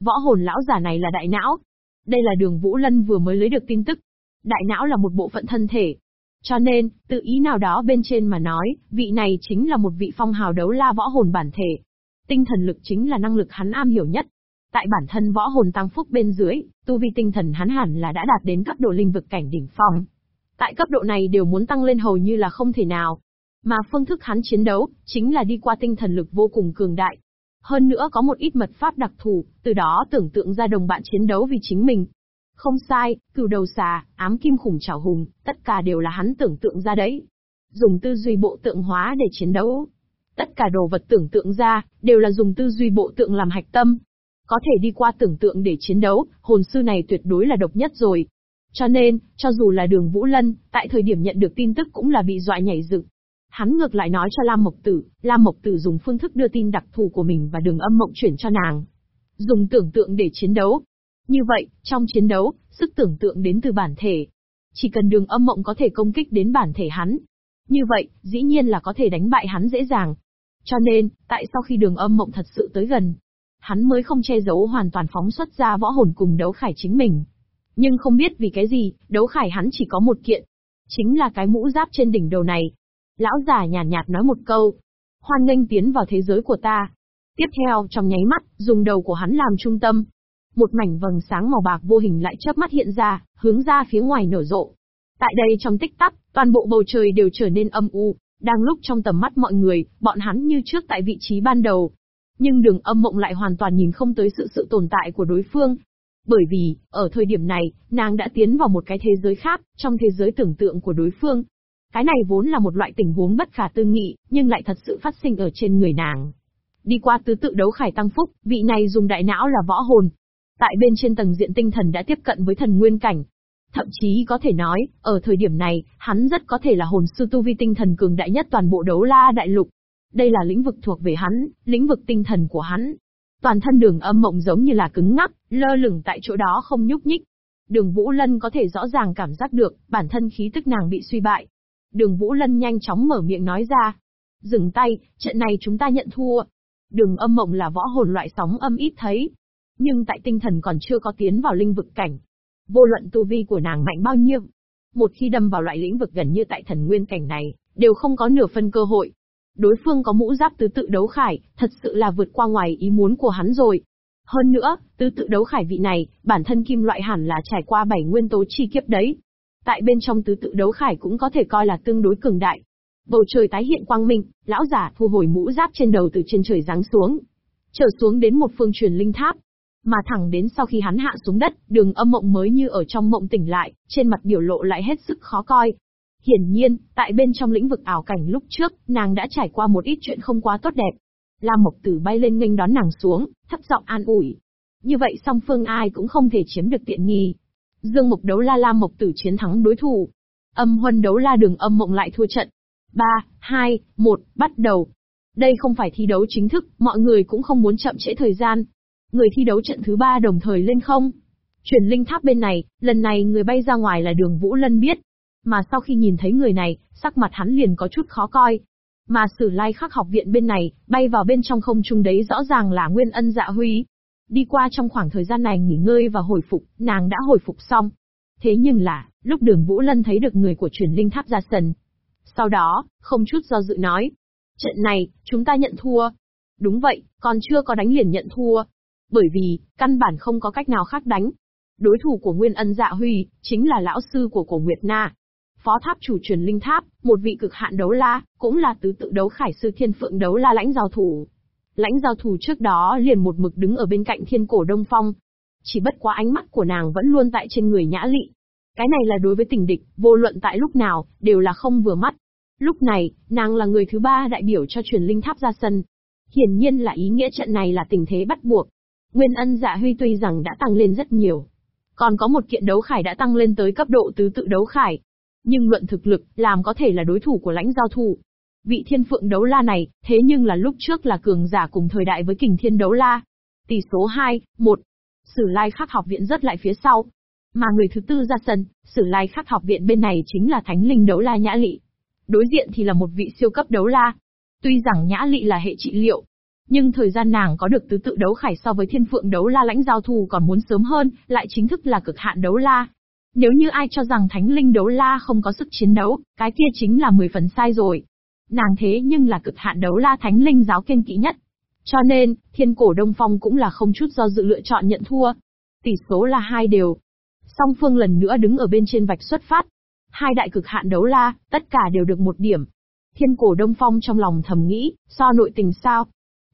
Võ hồn lão giả này là đại não. Đây là đường Vũ Lân vừa mới lấy được tin tức. Đại não là một bộ phận thân thể. Cho nên, tự ý nào đó bên trên mà nói, vị này chính là một vị phong hào đấu la võ hồn bản thể. Tinh thần lực chính là năng lực hắn am hiểu nhất, Tại bản thân võ hồn tăng phúc bên dưới, tu vi tinh thần hắn hẳn là đã đạt đến cấp độ linh vực cảnh đỉnh phong. Tại cấp độ này đều muốn tăng lên hầu như là không thể nào. Mà phương thức hắn chiến đấu, chính là đi qua tinh thần lực vô cùng cường đại. Hơn nữa có một ít mật pháp đặc thù, từ đó tưởng tượng ra đồng bạn chiến đấu vì chính mình. Không sai, cửu đầu xà, ám kim khủng trảo hùng, tất cả đều là hắn tưởng tượng ra đấy. Dùng tư duy bộ tượng hóa để chiến đấu. Tất cả đồ vật tưởng tượng ra, đều là dùng tư duy bộ tượng làm hạch tâm, có thể đi qua tưởng tượng để chiến đấu, hồn sư này tuyệt đối là độc nhất rồi. Cho nên, cho dù là đường Vũ Lân, tại thời điểm nhận được tin tức cũng là bị dọa nhảy dựng. Hắn ngược lại nói cho Lam Mộc Tử, Lam Mộc Tử dùng phương thức đưa tin đặc thù của mình và đường âm mộng chuyển cho nàng. Dùng tưởng tượng để chiến đấu. Như vậy, trong chiến đấu, sức tưởng tượng đến từ bản thể. Chỉ cần đường âm mộng có thể công kích đến bản thể hắn. Như vậy, dĩ nhiên là có thể đánh bại hắn dễ dàng. Cho nên, tại sau khi đường âm mộng thật sự tới gần, hắn mới không che giấu hoàn toàn phóng xuất ra võ hồn cùng đấu khải chính mình. Nhưng không biết vì cái gì, đấu khải hắn chỉ có một kiện. Chính là cái mũ giáp trên đỉnh đầu này. Lão già nhàn nhạt, nhạt nói một câu. Hoan nghênh tiến vào thế giới của ta. Tiếp theo, trong nháy mắt, dùng đầu của hắn làm trung tâm. Một mảnh vầng sáng màu bạc vô hình lại chớp mắt hiện ra, hướng ra phía ngoài nở rộ. Tại đây trong tích tắc, toàn bộ bầu trời đều trở nên âm u, đang lúc trong tầm mắt mọi người, bọn hắn như trước tại vị trí ban đầu, nhưng đường âm mộng lại hoàn toàn nhìn không tới sự sự tồn tại của đối phương. Bởi vì, ở thời điểm này, nàng đã tiến vào một cái thế giới khác, trong thế giới tưởng tượng của đối phương. Cái này vốn là một loại tình huống bất khả tư nghị, nhưng lại thật sự phát sinh ở trên người nàng. Đi qua tứ tự đấu khải tăng phúc, vị này dùng đại não là võ hồn. Tại bên trên tầng diện tinh thần đã tiếp cận với thần nguyên cảnh. Thậm chí có thể nói, ở thời điểm này, hắn rất có thể là hồn sư tu vi tinh thần cường đại nhất toàn bộ đấu la đại lục. Đây là lĩnh vực thuộc về hắn, lĩnh vực tinh thần của hắn. Toàn thân đường âm mộng giống như là cứng ngắc, lơ lửng tại chỗ đó không nhúc nhích. Đường Vũ Lân có thể rõ ràng cảm giác được, bản thân khí tức nàng bị suy bại. Đường Vũ Lân nhanh chóng mở miệng nói ra. Dừng tay, trận này chúng ta nhận thua. Đường âm mộng là võ hồn loại sóng âm ít thấy. Nhưng tại tinh thần còn chưa có tiến vào linh vực cảnh. Vô luận tu vi của nàng mạnh bao nhiêu. Một khi đâm vào loại lĩnh vực gần như tại thần nguyên cảnh này, đều không có nửa phân cơ hội. Đối phương có mũ giáp tứ tự đấu khải, thật sự là vượt qua ngoài ý muốn của hắn rồi. Hơn nữa, tứ tự đấu khải vị này, bản thân kim loại hẳn là trải qua bảy nguyên tố chi kiếp đấy. Tại bên trong tứ tự đấu khải cũng có thể coi là tương đối cường đại. Bầu trời tái hiện quang minh, lão giả thu hồi mũ giáp trên đầu từ trên trời giáng xuống. Trở xuống đến một phương truyền linh tháp. Mà thẳng đến sau khi hắn hạ xuống đất, đường âm mộng mới như ở trong mộng tỉnh lại, trên mặt biểu lộ lại hết sức khó coi, Hiển nhiên, tại bên trong lĩnh vực ảo cảnh lúc trước, nàng đã trải qua một ít chuyện không quá tốt đẹp. Lam Mộc Tử bay lên nghênh đón nàng xuống, thấp giọng an ủi. Như vậy song phương ai cũng không thể chiếm được tiện nghi. Dương Mộc đấu la Lam Mộc Tử chiến thắng đối thủ. Âm huân đấu la đường âm mộng lại thua trận. 3, 2, 1, bắt đầu. Đây không phải thi đấu chính thức, mọi người cũng không muốn chậm trễ thời gian. Người thi đấu trận thứ ba đồng thời lên không. Chuyển linh tháp bên này, lần này người bay ra ngoài là đường Vũ Lân biết. Mà sau khi nhìn thấy người này, sắc mặt hắn liền có chút khó coi. Mà sử lai khắc học viện bên này, bay vào bên trong không trung đấy rõ ràng là Nguyên Ân Dạ Huy. Đi qua trong khoảng thời gian này nghỉ ngơi và hồi phục, nàng đã hồi phục xong. Thế nhưng là, lúc đường Vũ Lân thấy được người của truyền linh tháp ra sân. Sau đó, không chút do dự nói. Trận này, chúng ta nhận thua. Đúng vậy, còn chưa có đánh liền nhận thua. Bởi vì, căn bản không có cách nào khác đánh. Đối thủ của Nguyên Ân Dạ Huy, chính là lão sư của cổ Nguyệt Na. Phó tháp chủ truyền linh tháp, một vị cực hạn đấu la, cũng là tứ tự đấu khải sư thiên phượng đấu la lãnh giao thủ. Lãnh giao thủ trước đó liền một mực đứng ở bên cạnh thiên cổ đông phong. Chỉ bất quá ánh mắt của nàng vẫn luôn tại trên người nhã lị. Cái này là đối với tình địch, vô luận tại lúc nào, đều là không vừa mắt. Lúc này, nàng là người thứ ba đại biểu cho truyền linh tháp ra sân. Hiển nhiên là ý nghĩa trận này là tình thế bắt buộc. Nguyên ân dạ huy tuy rằng đã tăng lên rất nhiều. Còn có một kiện đấu khải đã tăng lên tới cấp độ tứ tự đấu khải, nhưng luận thực lực, làm có thể là đối thủ của lãnh giao thủ. Vị thiên phượng đấu la này, thế nhưng là lúc trước là cường giả cùng thời đại với kình thiên đấu la. Tỷ số 2, 1. Sử lai khắc học viện rất lại phía sau. Mà người thứ tư ra sân, sử lai khắc học viện bên này chính là thánh linh đấu la nhã lị. Đối diện thì là một vị siêu cấp đấu la. Tuy rằng nhã lị là hệ trị liệu, nhưng thời gian nàng có được tứ tự đấu khải so với thiên phượng đấu la lãnh giao thù còn muốn sớm hơn, lại chính thức là cực hạn đấu la. Nếu như ai cho rằng thánh linh đấu la không có sức chiến đấu, cái kia chính là 10 phần sai rồi. Nàng thế nhưng là cực hạn đấu la thánh linh giáo kiên kỵ nhất. Cho nên, thiên cổ đông phong cũng là không chút do dự lựa chọn nhận thua. Tỷ số là hai đều. Song phương lần nữa đứng ở bên trên vạch xuất phát. Hai đại cực hạn đấu la, tất cả đều được một điểm. Thiên cổ đông phong trong lòng thầm nghĩ, so nội tình sao?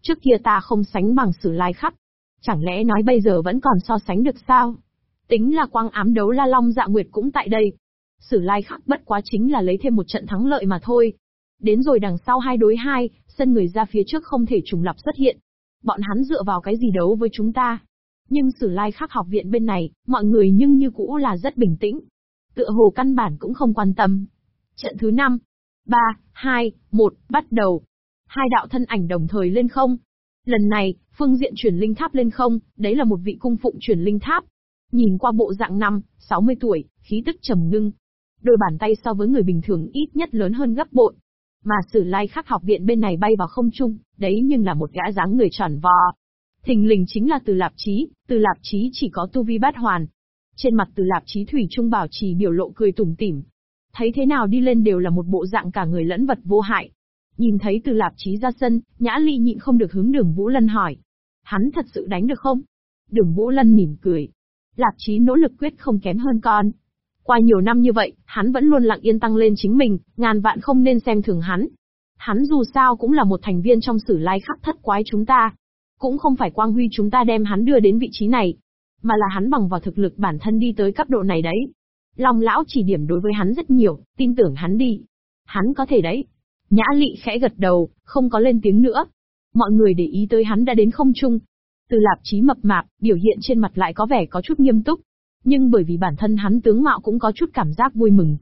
Trước kia ta không sánh bằng sử lai khắc. Chẳng lẽ nói bây giờ vẫn còn so sánh được sao? Tính là quang ám đấu la long dạ nguyệt cũng tại đây. Sử lai khắc bất quá chính là lấy thêm một trận thắng lợi mà thôi. Đến rồi đằng sau hai đối hai, sân người ra phía trước không thể trùng lập xuất hiện. Bọn hắn dựa vào cái gì đấu với chúng ta? Nhưng sử lai khắc học viện bên này, mọi người nhưng như cũ là rất bình tĩnh. Tựa hồ căn bản cũng không quan tâm. Trận thứ 5. 3, 2, 1, bắt đầu. Hai đạo thân ảnh đồng thời lên không. Lần này, phương diện chuyển linh tháp lên không, đấy là một vị cung phụng chuyển linh tháp, Nhìn qua bộ dạng năm, 60 tuổi, khí tức trầm ngưng. Đôi bàn tay so với người bình thường ít nhất lớn hơn gấp bội. Mà sử lai khắc học viện bên này bay vào không trung, đấy nhưng là một gã dáng người tròn vò Thình lình chính là từ lạp chí từ lạp chí chỉ có tu vi bát hoàn. Trên mặt từ lạp chí thủy trung bảo trì biểu lộ cười tủm tỉm. Thấy thế nào đi lên đều là một bộ dạng cả người lẫn vật vô hại. Nhìn thấy từ lạp chí ra sân, nhã ly nhịn không được hướng đường Vũ Lân hỏi. Hắn thật sự đánh được không? Đường Vũ Lân mỉm cười, Lạc Chí nỗ lực quyết không kém hơn con. Qua nhiều năm như vậy, hắn vẫn luôn lặng yên tăng lên chính mình, ngàn vạn không nên xem thường hắn. Hắn dù sao cũng là một thành viên trong sử lai khắc thất quái chúng ta. Cũng không phải quang huy chúng ta đem hắn đưa đến vị trí này, mà là hắn bằng vào thực lực bản thân đi tới cấp độ này đấy. Long lão chỉ điểm đối với hắn rất nhiều, tin tưởng hắn đi. Hắn có thể đấy. Nhã lị khẽ gật đầu, không có lên tiếng nữa. Mọi người để ý tới hắn đã đến không trung, từ lạp chí mập mạp, biểu hiện trên mặt lại có vẻ có chút nghiêm túc. Nhưng bởi vì bản thân hắn tướng mạo cũng có chút cảm giác vui mừng.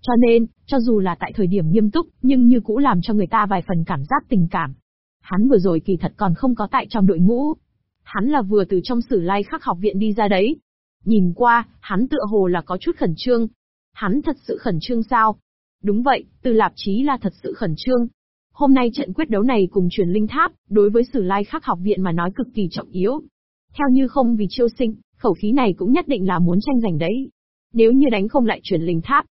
Cho nên, cho dù là tại thời điểm nghiêm túc, nhưng như cũ làm cho người ta vài phần cảm giác tình cảm. Hắn vừa rồi kỳ thật còn không có tại trong đội ngũ. Hắn là vừa từ trong sử lai khắc học viện đi ra đấy. Nhìn qua, hắn tựa hồ là có chút khẩn trương. Hắn thật sự khẩn trương sao? Đúng vậy, từ lạp chí là thật sự khẩn trương. Hôm nay trận quyết đấu này cùng truyền linh tháp, đối với Sử Lai Khắc học viện mà nói cực kỳ trọng yếu. Theo như không vì chiêu sinh, khẩu khí này cũng nhất định là muốn tranh giành đấy. Nếu như đánh không lại truyền linh tháp,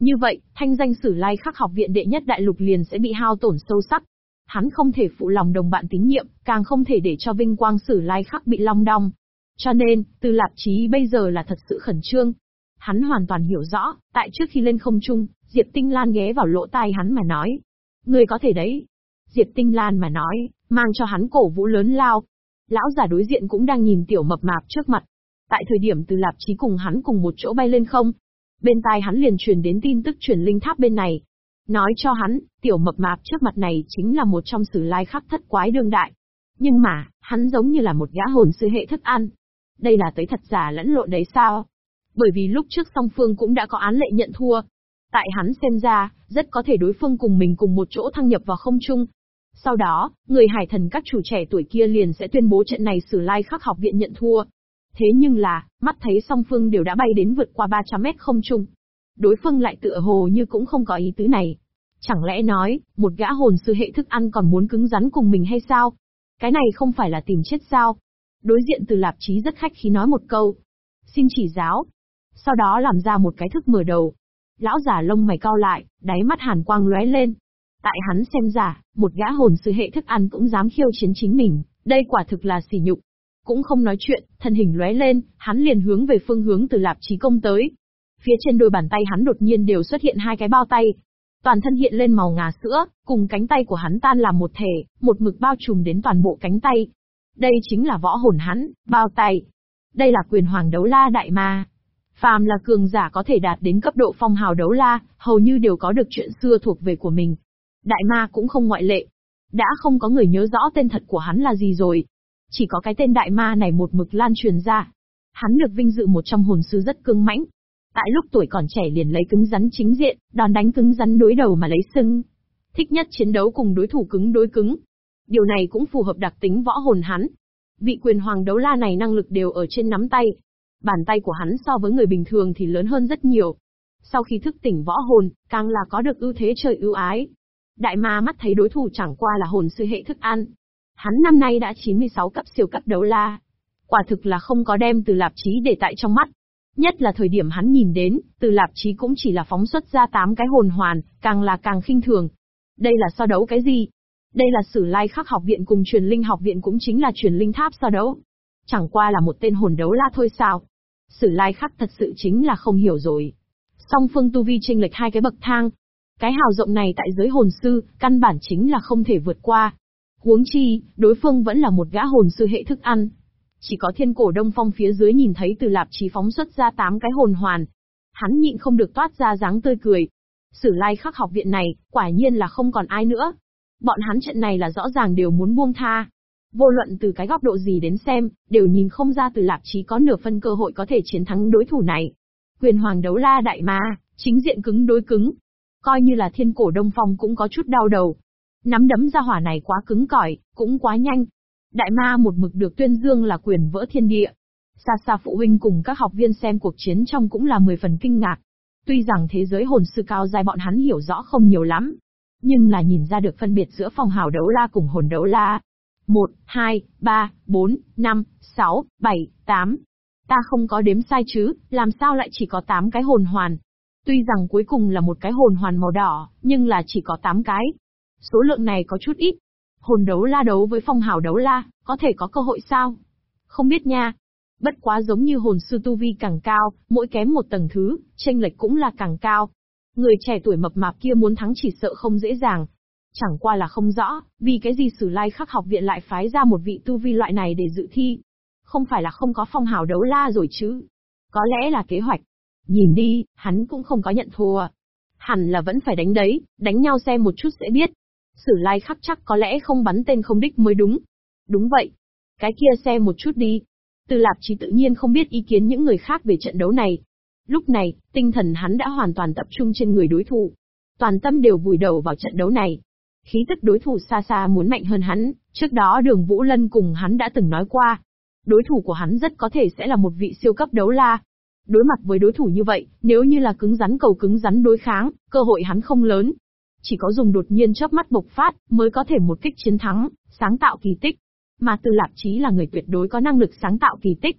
như vậy, thanh danh Sử Lai Khắc học viện đệ nhất đại lục liền sẽ bị hao tổn sâu sắc. Hắn không thể phụ lòng đồng bạn tín nhiệm, càng không thể để cho vinh quang Sử Lai Khắc bị long đong. Cho nên, từ lạp chí bây giờ là thật sự khẩn trương. Hắn hoàn toàn hiểu rõ, tại trước khi lên không trung, Diệp Tinh Lan ghé vào lỗ tai hắn mà nói, Ngươi có thể đấy. Diệp Tinh Lan mà nói, mang cho hắn cổ vũ lớn lao. Lão giả đối diện cũng đang nhìn tiểu mập mạp trước mặt. Tại thời điểm từ lạp chí cùng hắn cùng một chỗ bay lên không. Bên tai hắn liền truyền đến tin tức truyền linh tháp bên này. Nói cho hắn, tiểu mập mạp trước mặt này chính là một trong sử lai khắc thất quái đương đại. Nhưng mà, hắn giống như là một gã hồn sư hệ thức ăn. Đây là tới thật giả lẫn lộn đấy sao? Bởi vì lúc trước song phương cũng đã có án lệ nhận thua. Tại hắn xem ra, rất có thể đối phương cùng mình cùng một chỗ thăng nhập vào không trung. Sau đó, người hải thần các chủ trẻ tuổi kia liền sẽ tuyên bố trận này sử lai khắc học viện nhận thua. Thế nhưng là, mắt thấy song phương đều đã bay đến vượt qua 300 mét không trung. Đối phương lại tựa hồ như cũng không có ý tứ này. Chẳng lẽ nói, một gã hồn sư hệ thức ăn còn muốn cứng rắn cùng mình hay sao? Cái này không phải là tìm chết sao? Đối diện từ lạp chí rất khách khí nói một câu. Xin chỉ giáo. Sau đó làm ra một cái thức mở đầu. Lão giả lông mày cao lại, đáy mắt hàn quang lóe lên. Tại hắn xem giả, một gã hồn sư hệ thức ăn cũng dám khiêu chiến chính mình, đây quả thực là sỉ nhục. Cũng không nói chuyện, thân hình lóe lên, hắn liền hướng về phương hướng từ lạp chí công tới. Phía trên đôi bàn tay hắn đột nhiên đều xuất hiện hai cái bao tay. Toàn thân hiện lên màu ngà sữa, cùng cánh tay của hắn tan làm một thể, một mực bao trùm đến toàn bộ cánh tay. Đây chính là võ hồn hắn, bao tay. Đây là quyền hoàng đấu la đại ma. Phàm là cường giả có thể đạt đến cấp độ phong hào đấu la, hầu như đều có được chuyện xưa thuộc về của mình. Đại ma cũng không ngoại lệ. Đã không có người nhớ rõ tên thật của hắn là gì rồi. Chỉ có cái tên đại ma này một mực lan truyền ra. Hắn được vinh dự một trong hồn sư rất cương mãnh. Tại lúc tuổi còn trẻ liền lấy cứng rắn chính diện, đòn đánh cứng rắn đối đầu mà lấy sưng. Thích nhất chiến đấu cùng đối thủ cứng đối cứng. Điều này cũng phù hợp đặc tính võ hồn hắn. Vị quyền hoàng đấu la này năng lực đều ở trên nắm tay. Bàn tay của hắn so với người bình thường thì lớn hơn rất nhiều. Sau khi thức tỉnh võ hồn, càng là có được ưu thế trời ưu ái. Đại ma mắt thấy đối thủ chẳng qua là hồn sư hệ thức ăn, Hắn năm nay đã 96 cấp siêu cấp đấu la. Quả thực là không có đem từ lạp chí để tại trong mắt. Nhất là thời điểm hắn nhìn đến, từ lạp chí cũng chỉ là phóng xuất ra 8 cái hồn hoàn, càng là càng khinh thường. Đây là so đấu cái gì? Đây là sử lai khắc học viện cùng truyền linh học viện cũng chính là truyền linh tháp so đấu. Chẳng qua là một tên hồn đấu la thôi sao. Sử lai khắc thật sự chính là không hiểu rồi. Song phương tu vi chênh lệch hai cái bậc thang. Cái hào rộng này tại giới hồn sư, căn bản chính là không thể vượt qua. Huống chi, đối phương vẫn là một gã hồn sư hệ thức ăn. Chỉ có thiên cổ đông phong phía dưới nhìn thấy từ lạp trí phóng xuất ra tám cái hồn hoàn. Hắn nhịn không được toát ra dáng tươi cười. Sử lai khắc học viện này, quả nhiên là không còn ai nữa. Bọn hắn trận này là rõ ràng đều muốn buông tha. Vô luận từ cái góc độ gì đến xem, đều nhìn không ra từ lạp trí có nửa phân cơ hội có thể chiến thắng đối thủ này. Quyền hoàng đấu la đại ma, chính diện cứng đối cứng. Coi như là thiên cổ đông phong cũng có chút đau đầu, Nắm đấm ra hỏa này quá cứng cỏi, cũng quá nhanh. Đại ma một mực được tuyên dương là quyền vỡ thiên địa. Xa xa phụ huynh cùng các học viên xem cuộc chiến trong cũng là mười phần kinh ngạc. Tuy rằng thế giới hồn sư cao dài bọn hắn hiểu rõ không nhiều lắm, nhưng là nhìn ra được phân biệt giữa phòng hào đấu la cùng hồn đấu la. 1, 2, 3, 4, 5, 6, 7, 8. Ta không có đếm sai chứ, làm sao lại chỉ có 8 cái hồn hoàn? Tuy rằng cuối cùng là một cái hồn hoàn màu đỏ, nhưng là chỉ có 8 cái. Số lượng này có chút ít. Hồn đấu la đấu với phong hào đấu la, có thể có cơ hội sao? Không biết nha. Bất quá giống như hồn sư tu vi càng cao, mỗi kém một tầng thứ, tranh lệch cũng là càng cao. Người trẻ tuổi mập mạp kia muốn thắng chỉ sợ không dễ dàng. Chẳng qua là không rõ, vì cái gì sử lai khắc học viện lại phái ra một vị tu vi loại này để dự thi. Không phải là không có phong hào đấu la rồi chứ. Có lẽ là kế hoạch. Nhìn đi, hắn cũng không có nhận thua. Hẳn là vẫn phải đánh đấy, đánh nhau xem một chút sẽ biết. Sử lai khắc chắc có lẽ không bắn tên không đích mới đúng. Đúng vậy. Cái kia xem một chút đi. Từ lạp chí tự nhiên không biết ý kiến những người khác về trận đấu này. Lúc này, tinh thần hắn đã hoàn toàn tập trung trên người đối thủ. Toàn tâm đều vùi đầu vào trận đấu này. Khí tức đối thủ xa xa muốn mạnh hơn hắn, trước đó đường Vũ Lân cùng hắn đã từng nói qua. Đối thủ của hắn rất có thể sẽ là một vị siêu cấp đấu la. Đối mặt với đối thủ như vậy, nếu như là cứng rắn cầu cứng rắn đối kháng, cơ hội hắn không lớn chỉ có dùng đột nhiên chớp mắt bộc phát, mới có thể một kích chiến thắng, sáng tạo kỳ tích. Mà Từ Lạp Chí là người tuyệt đối có năng lực sáng tạo kỳ tích.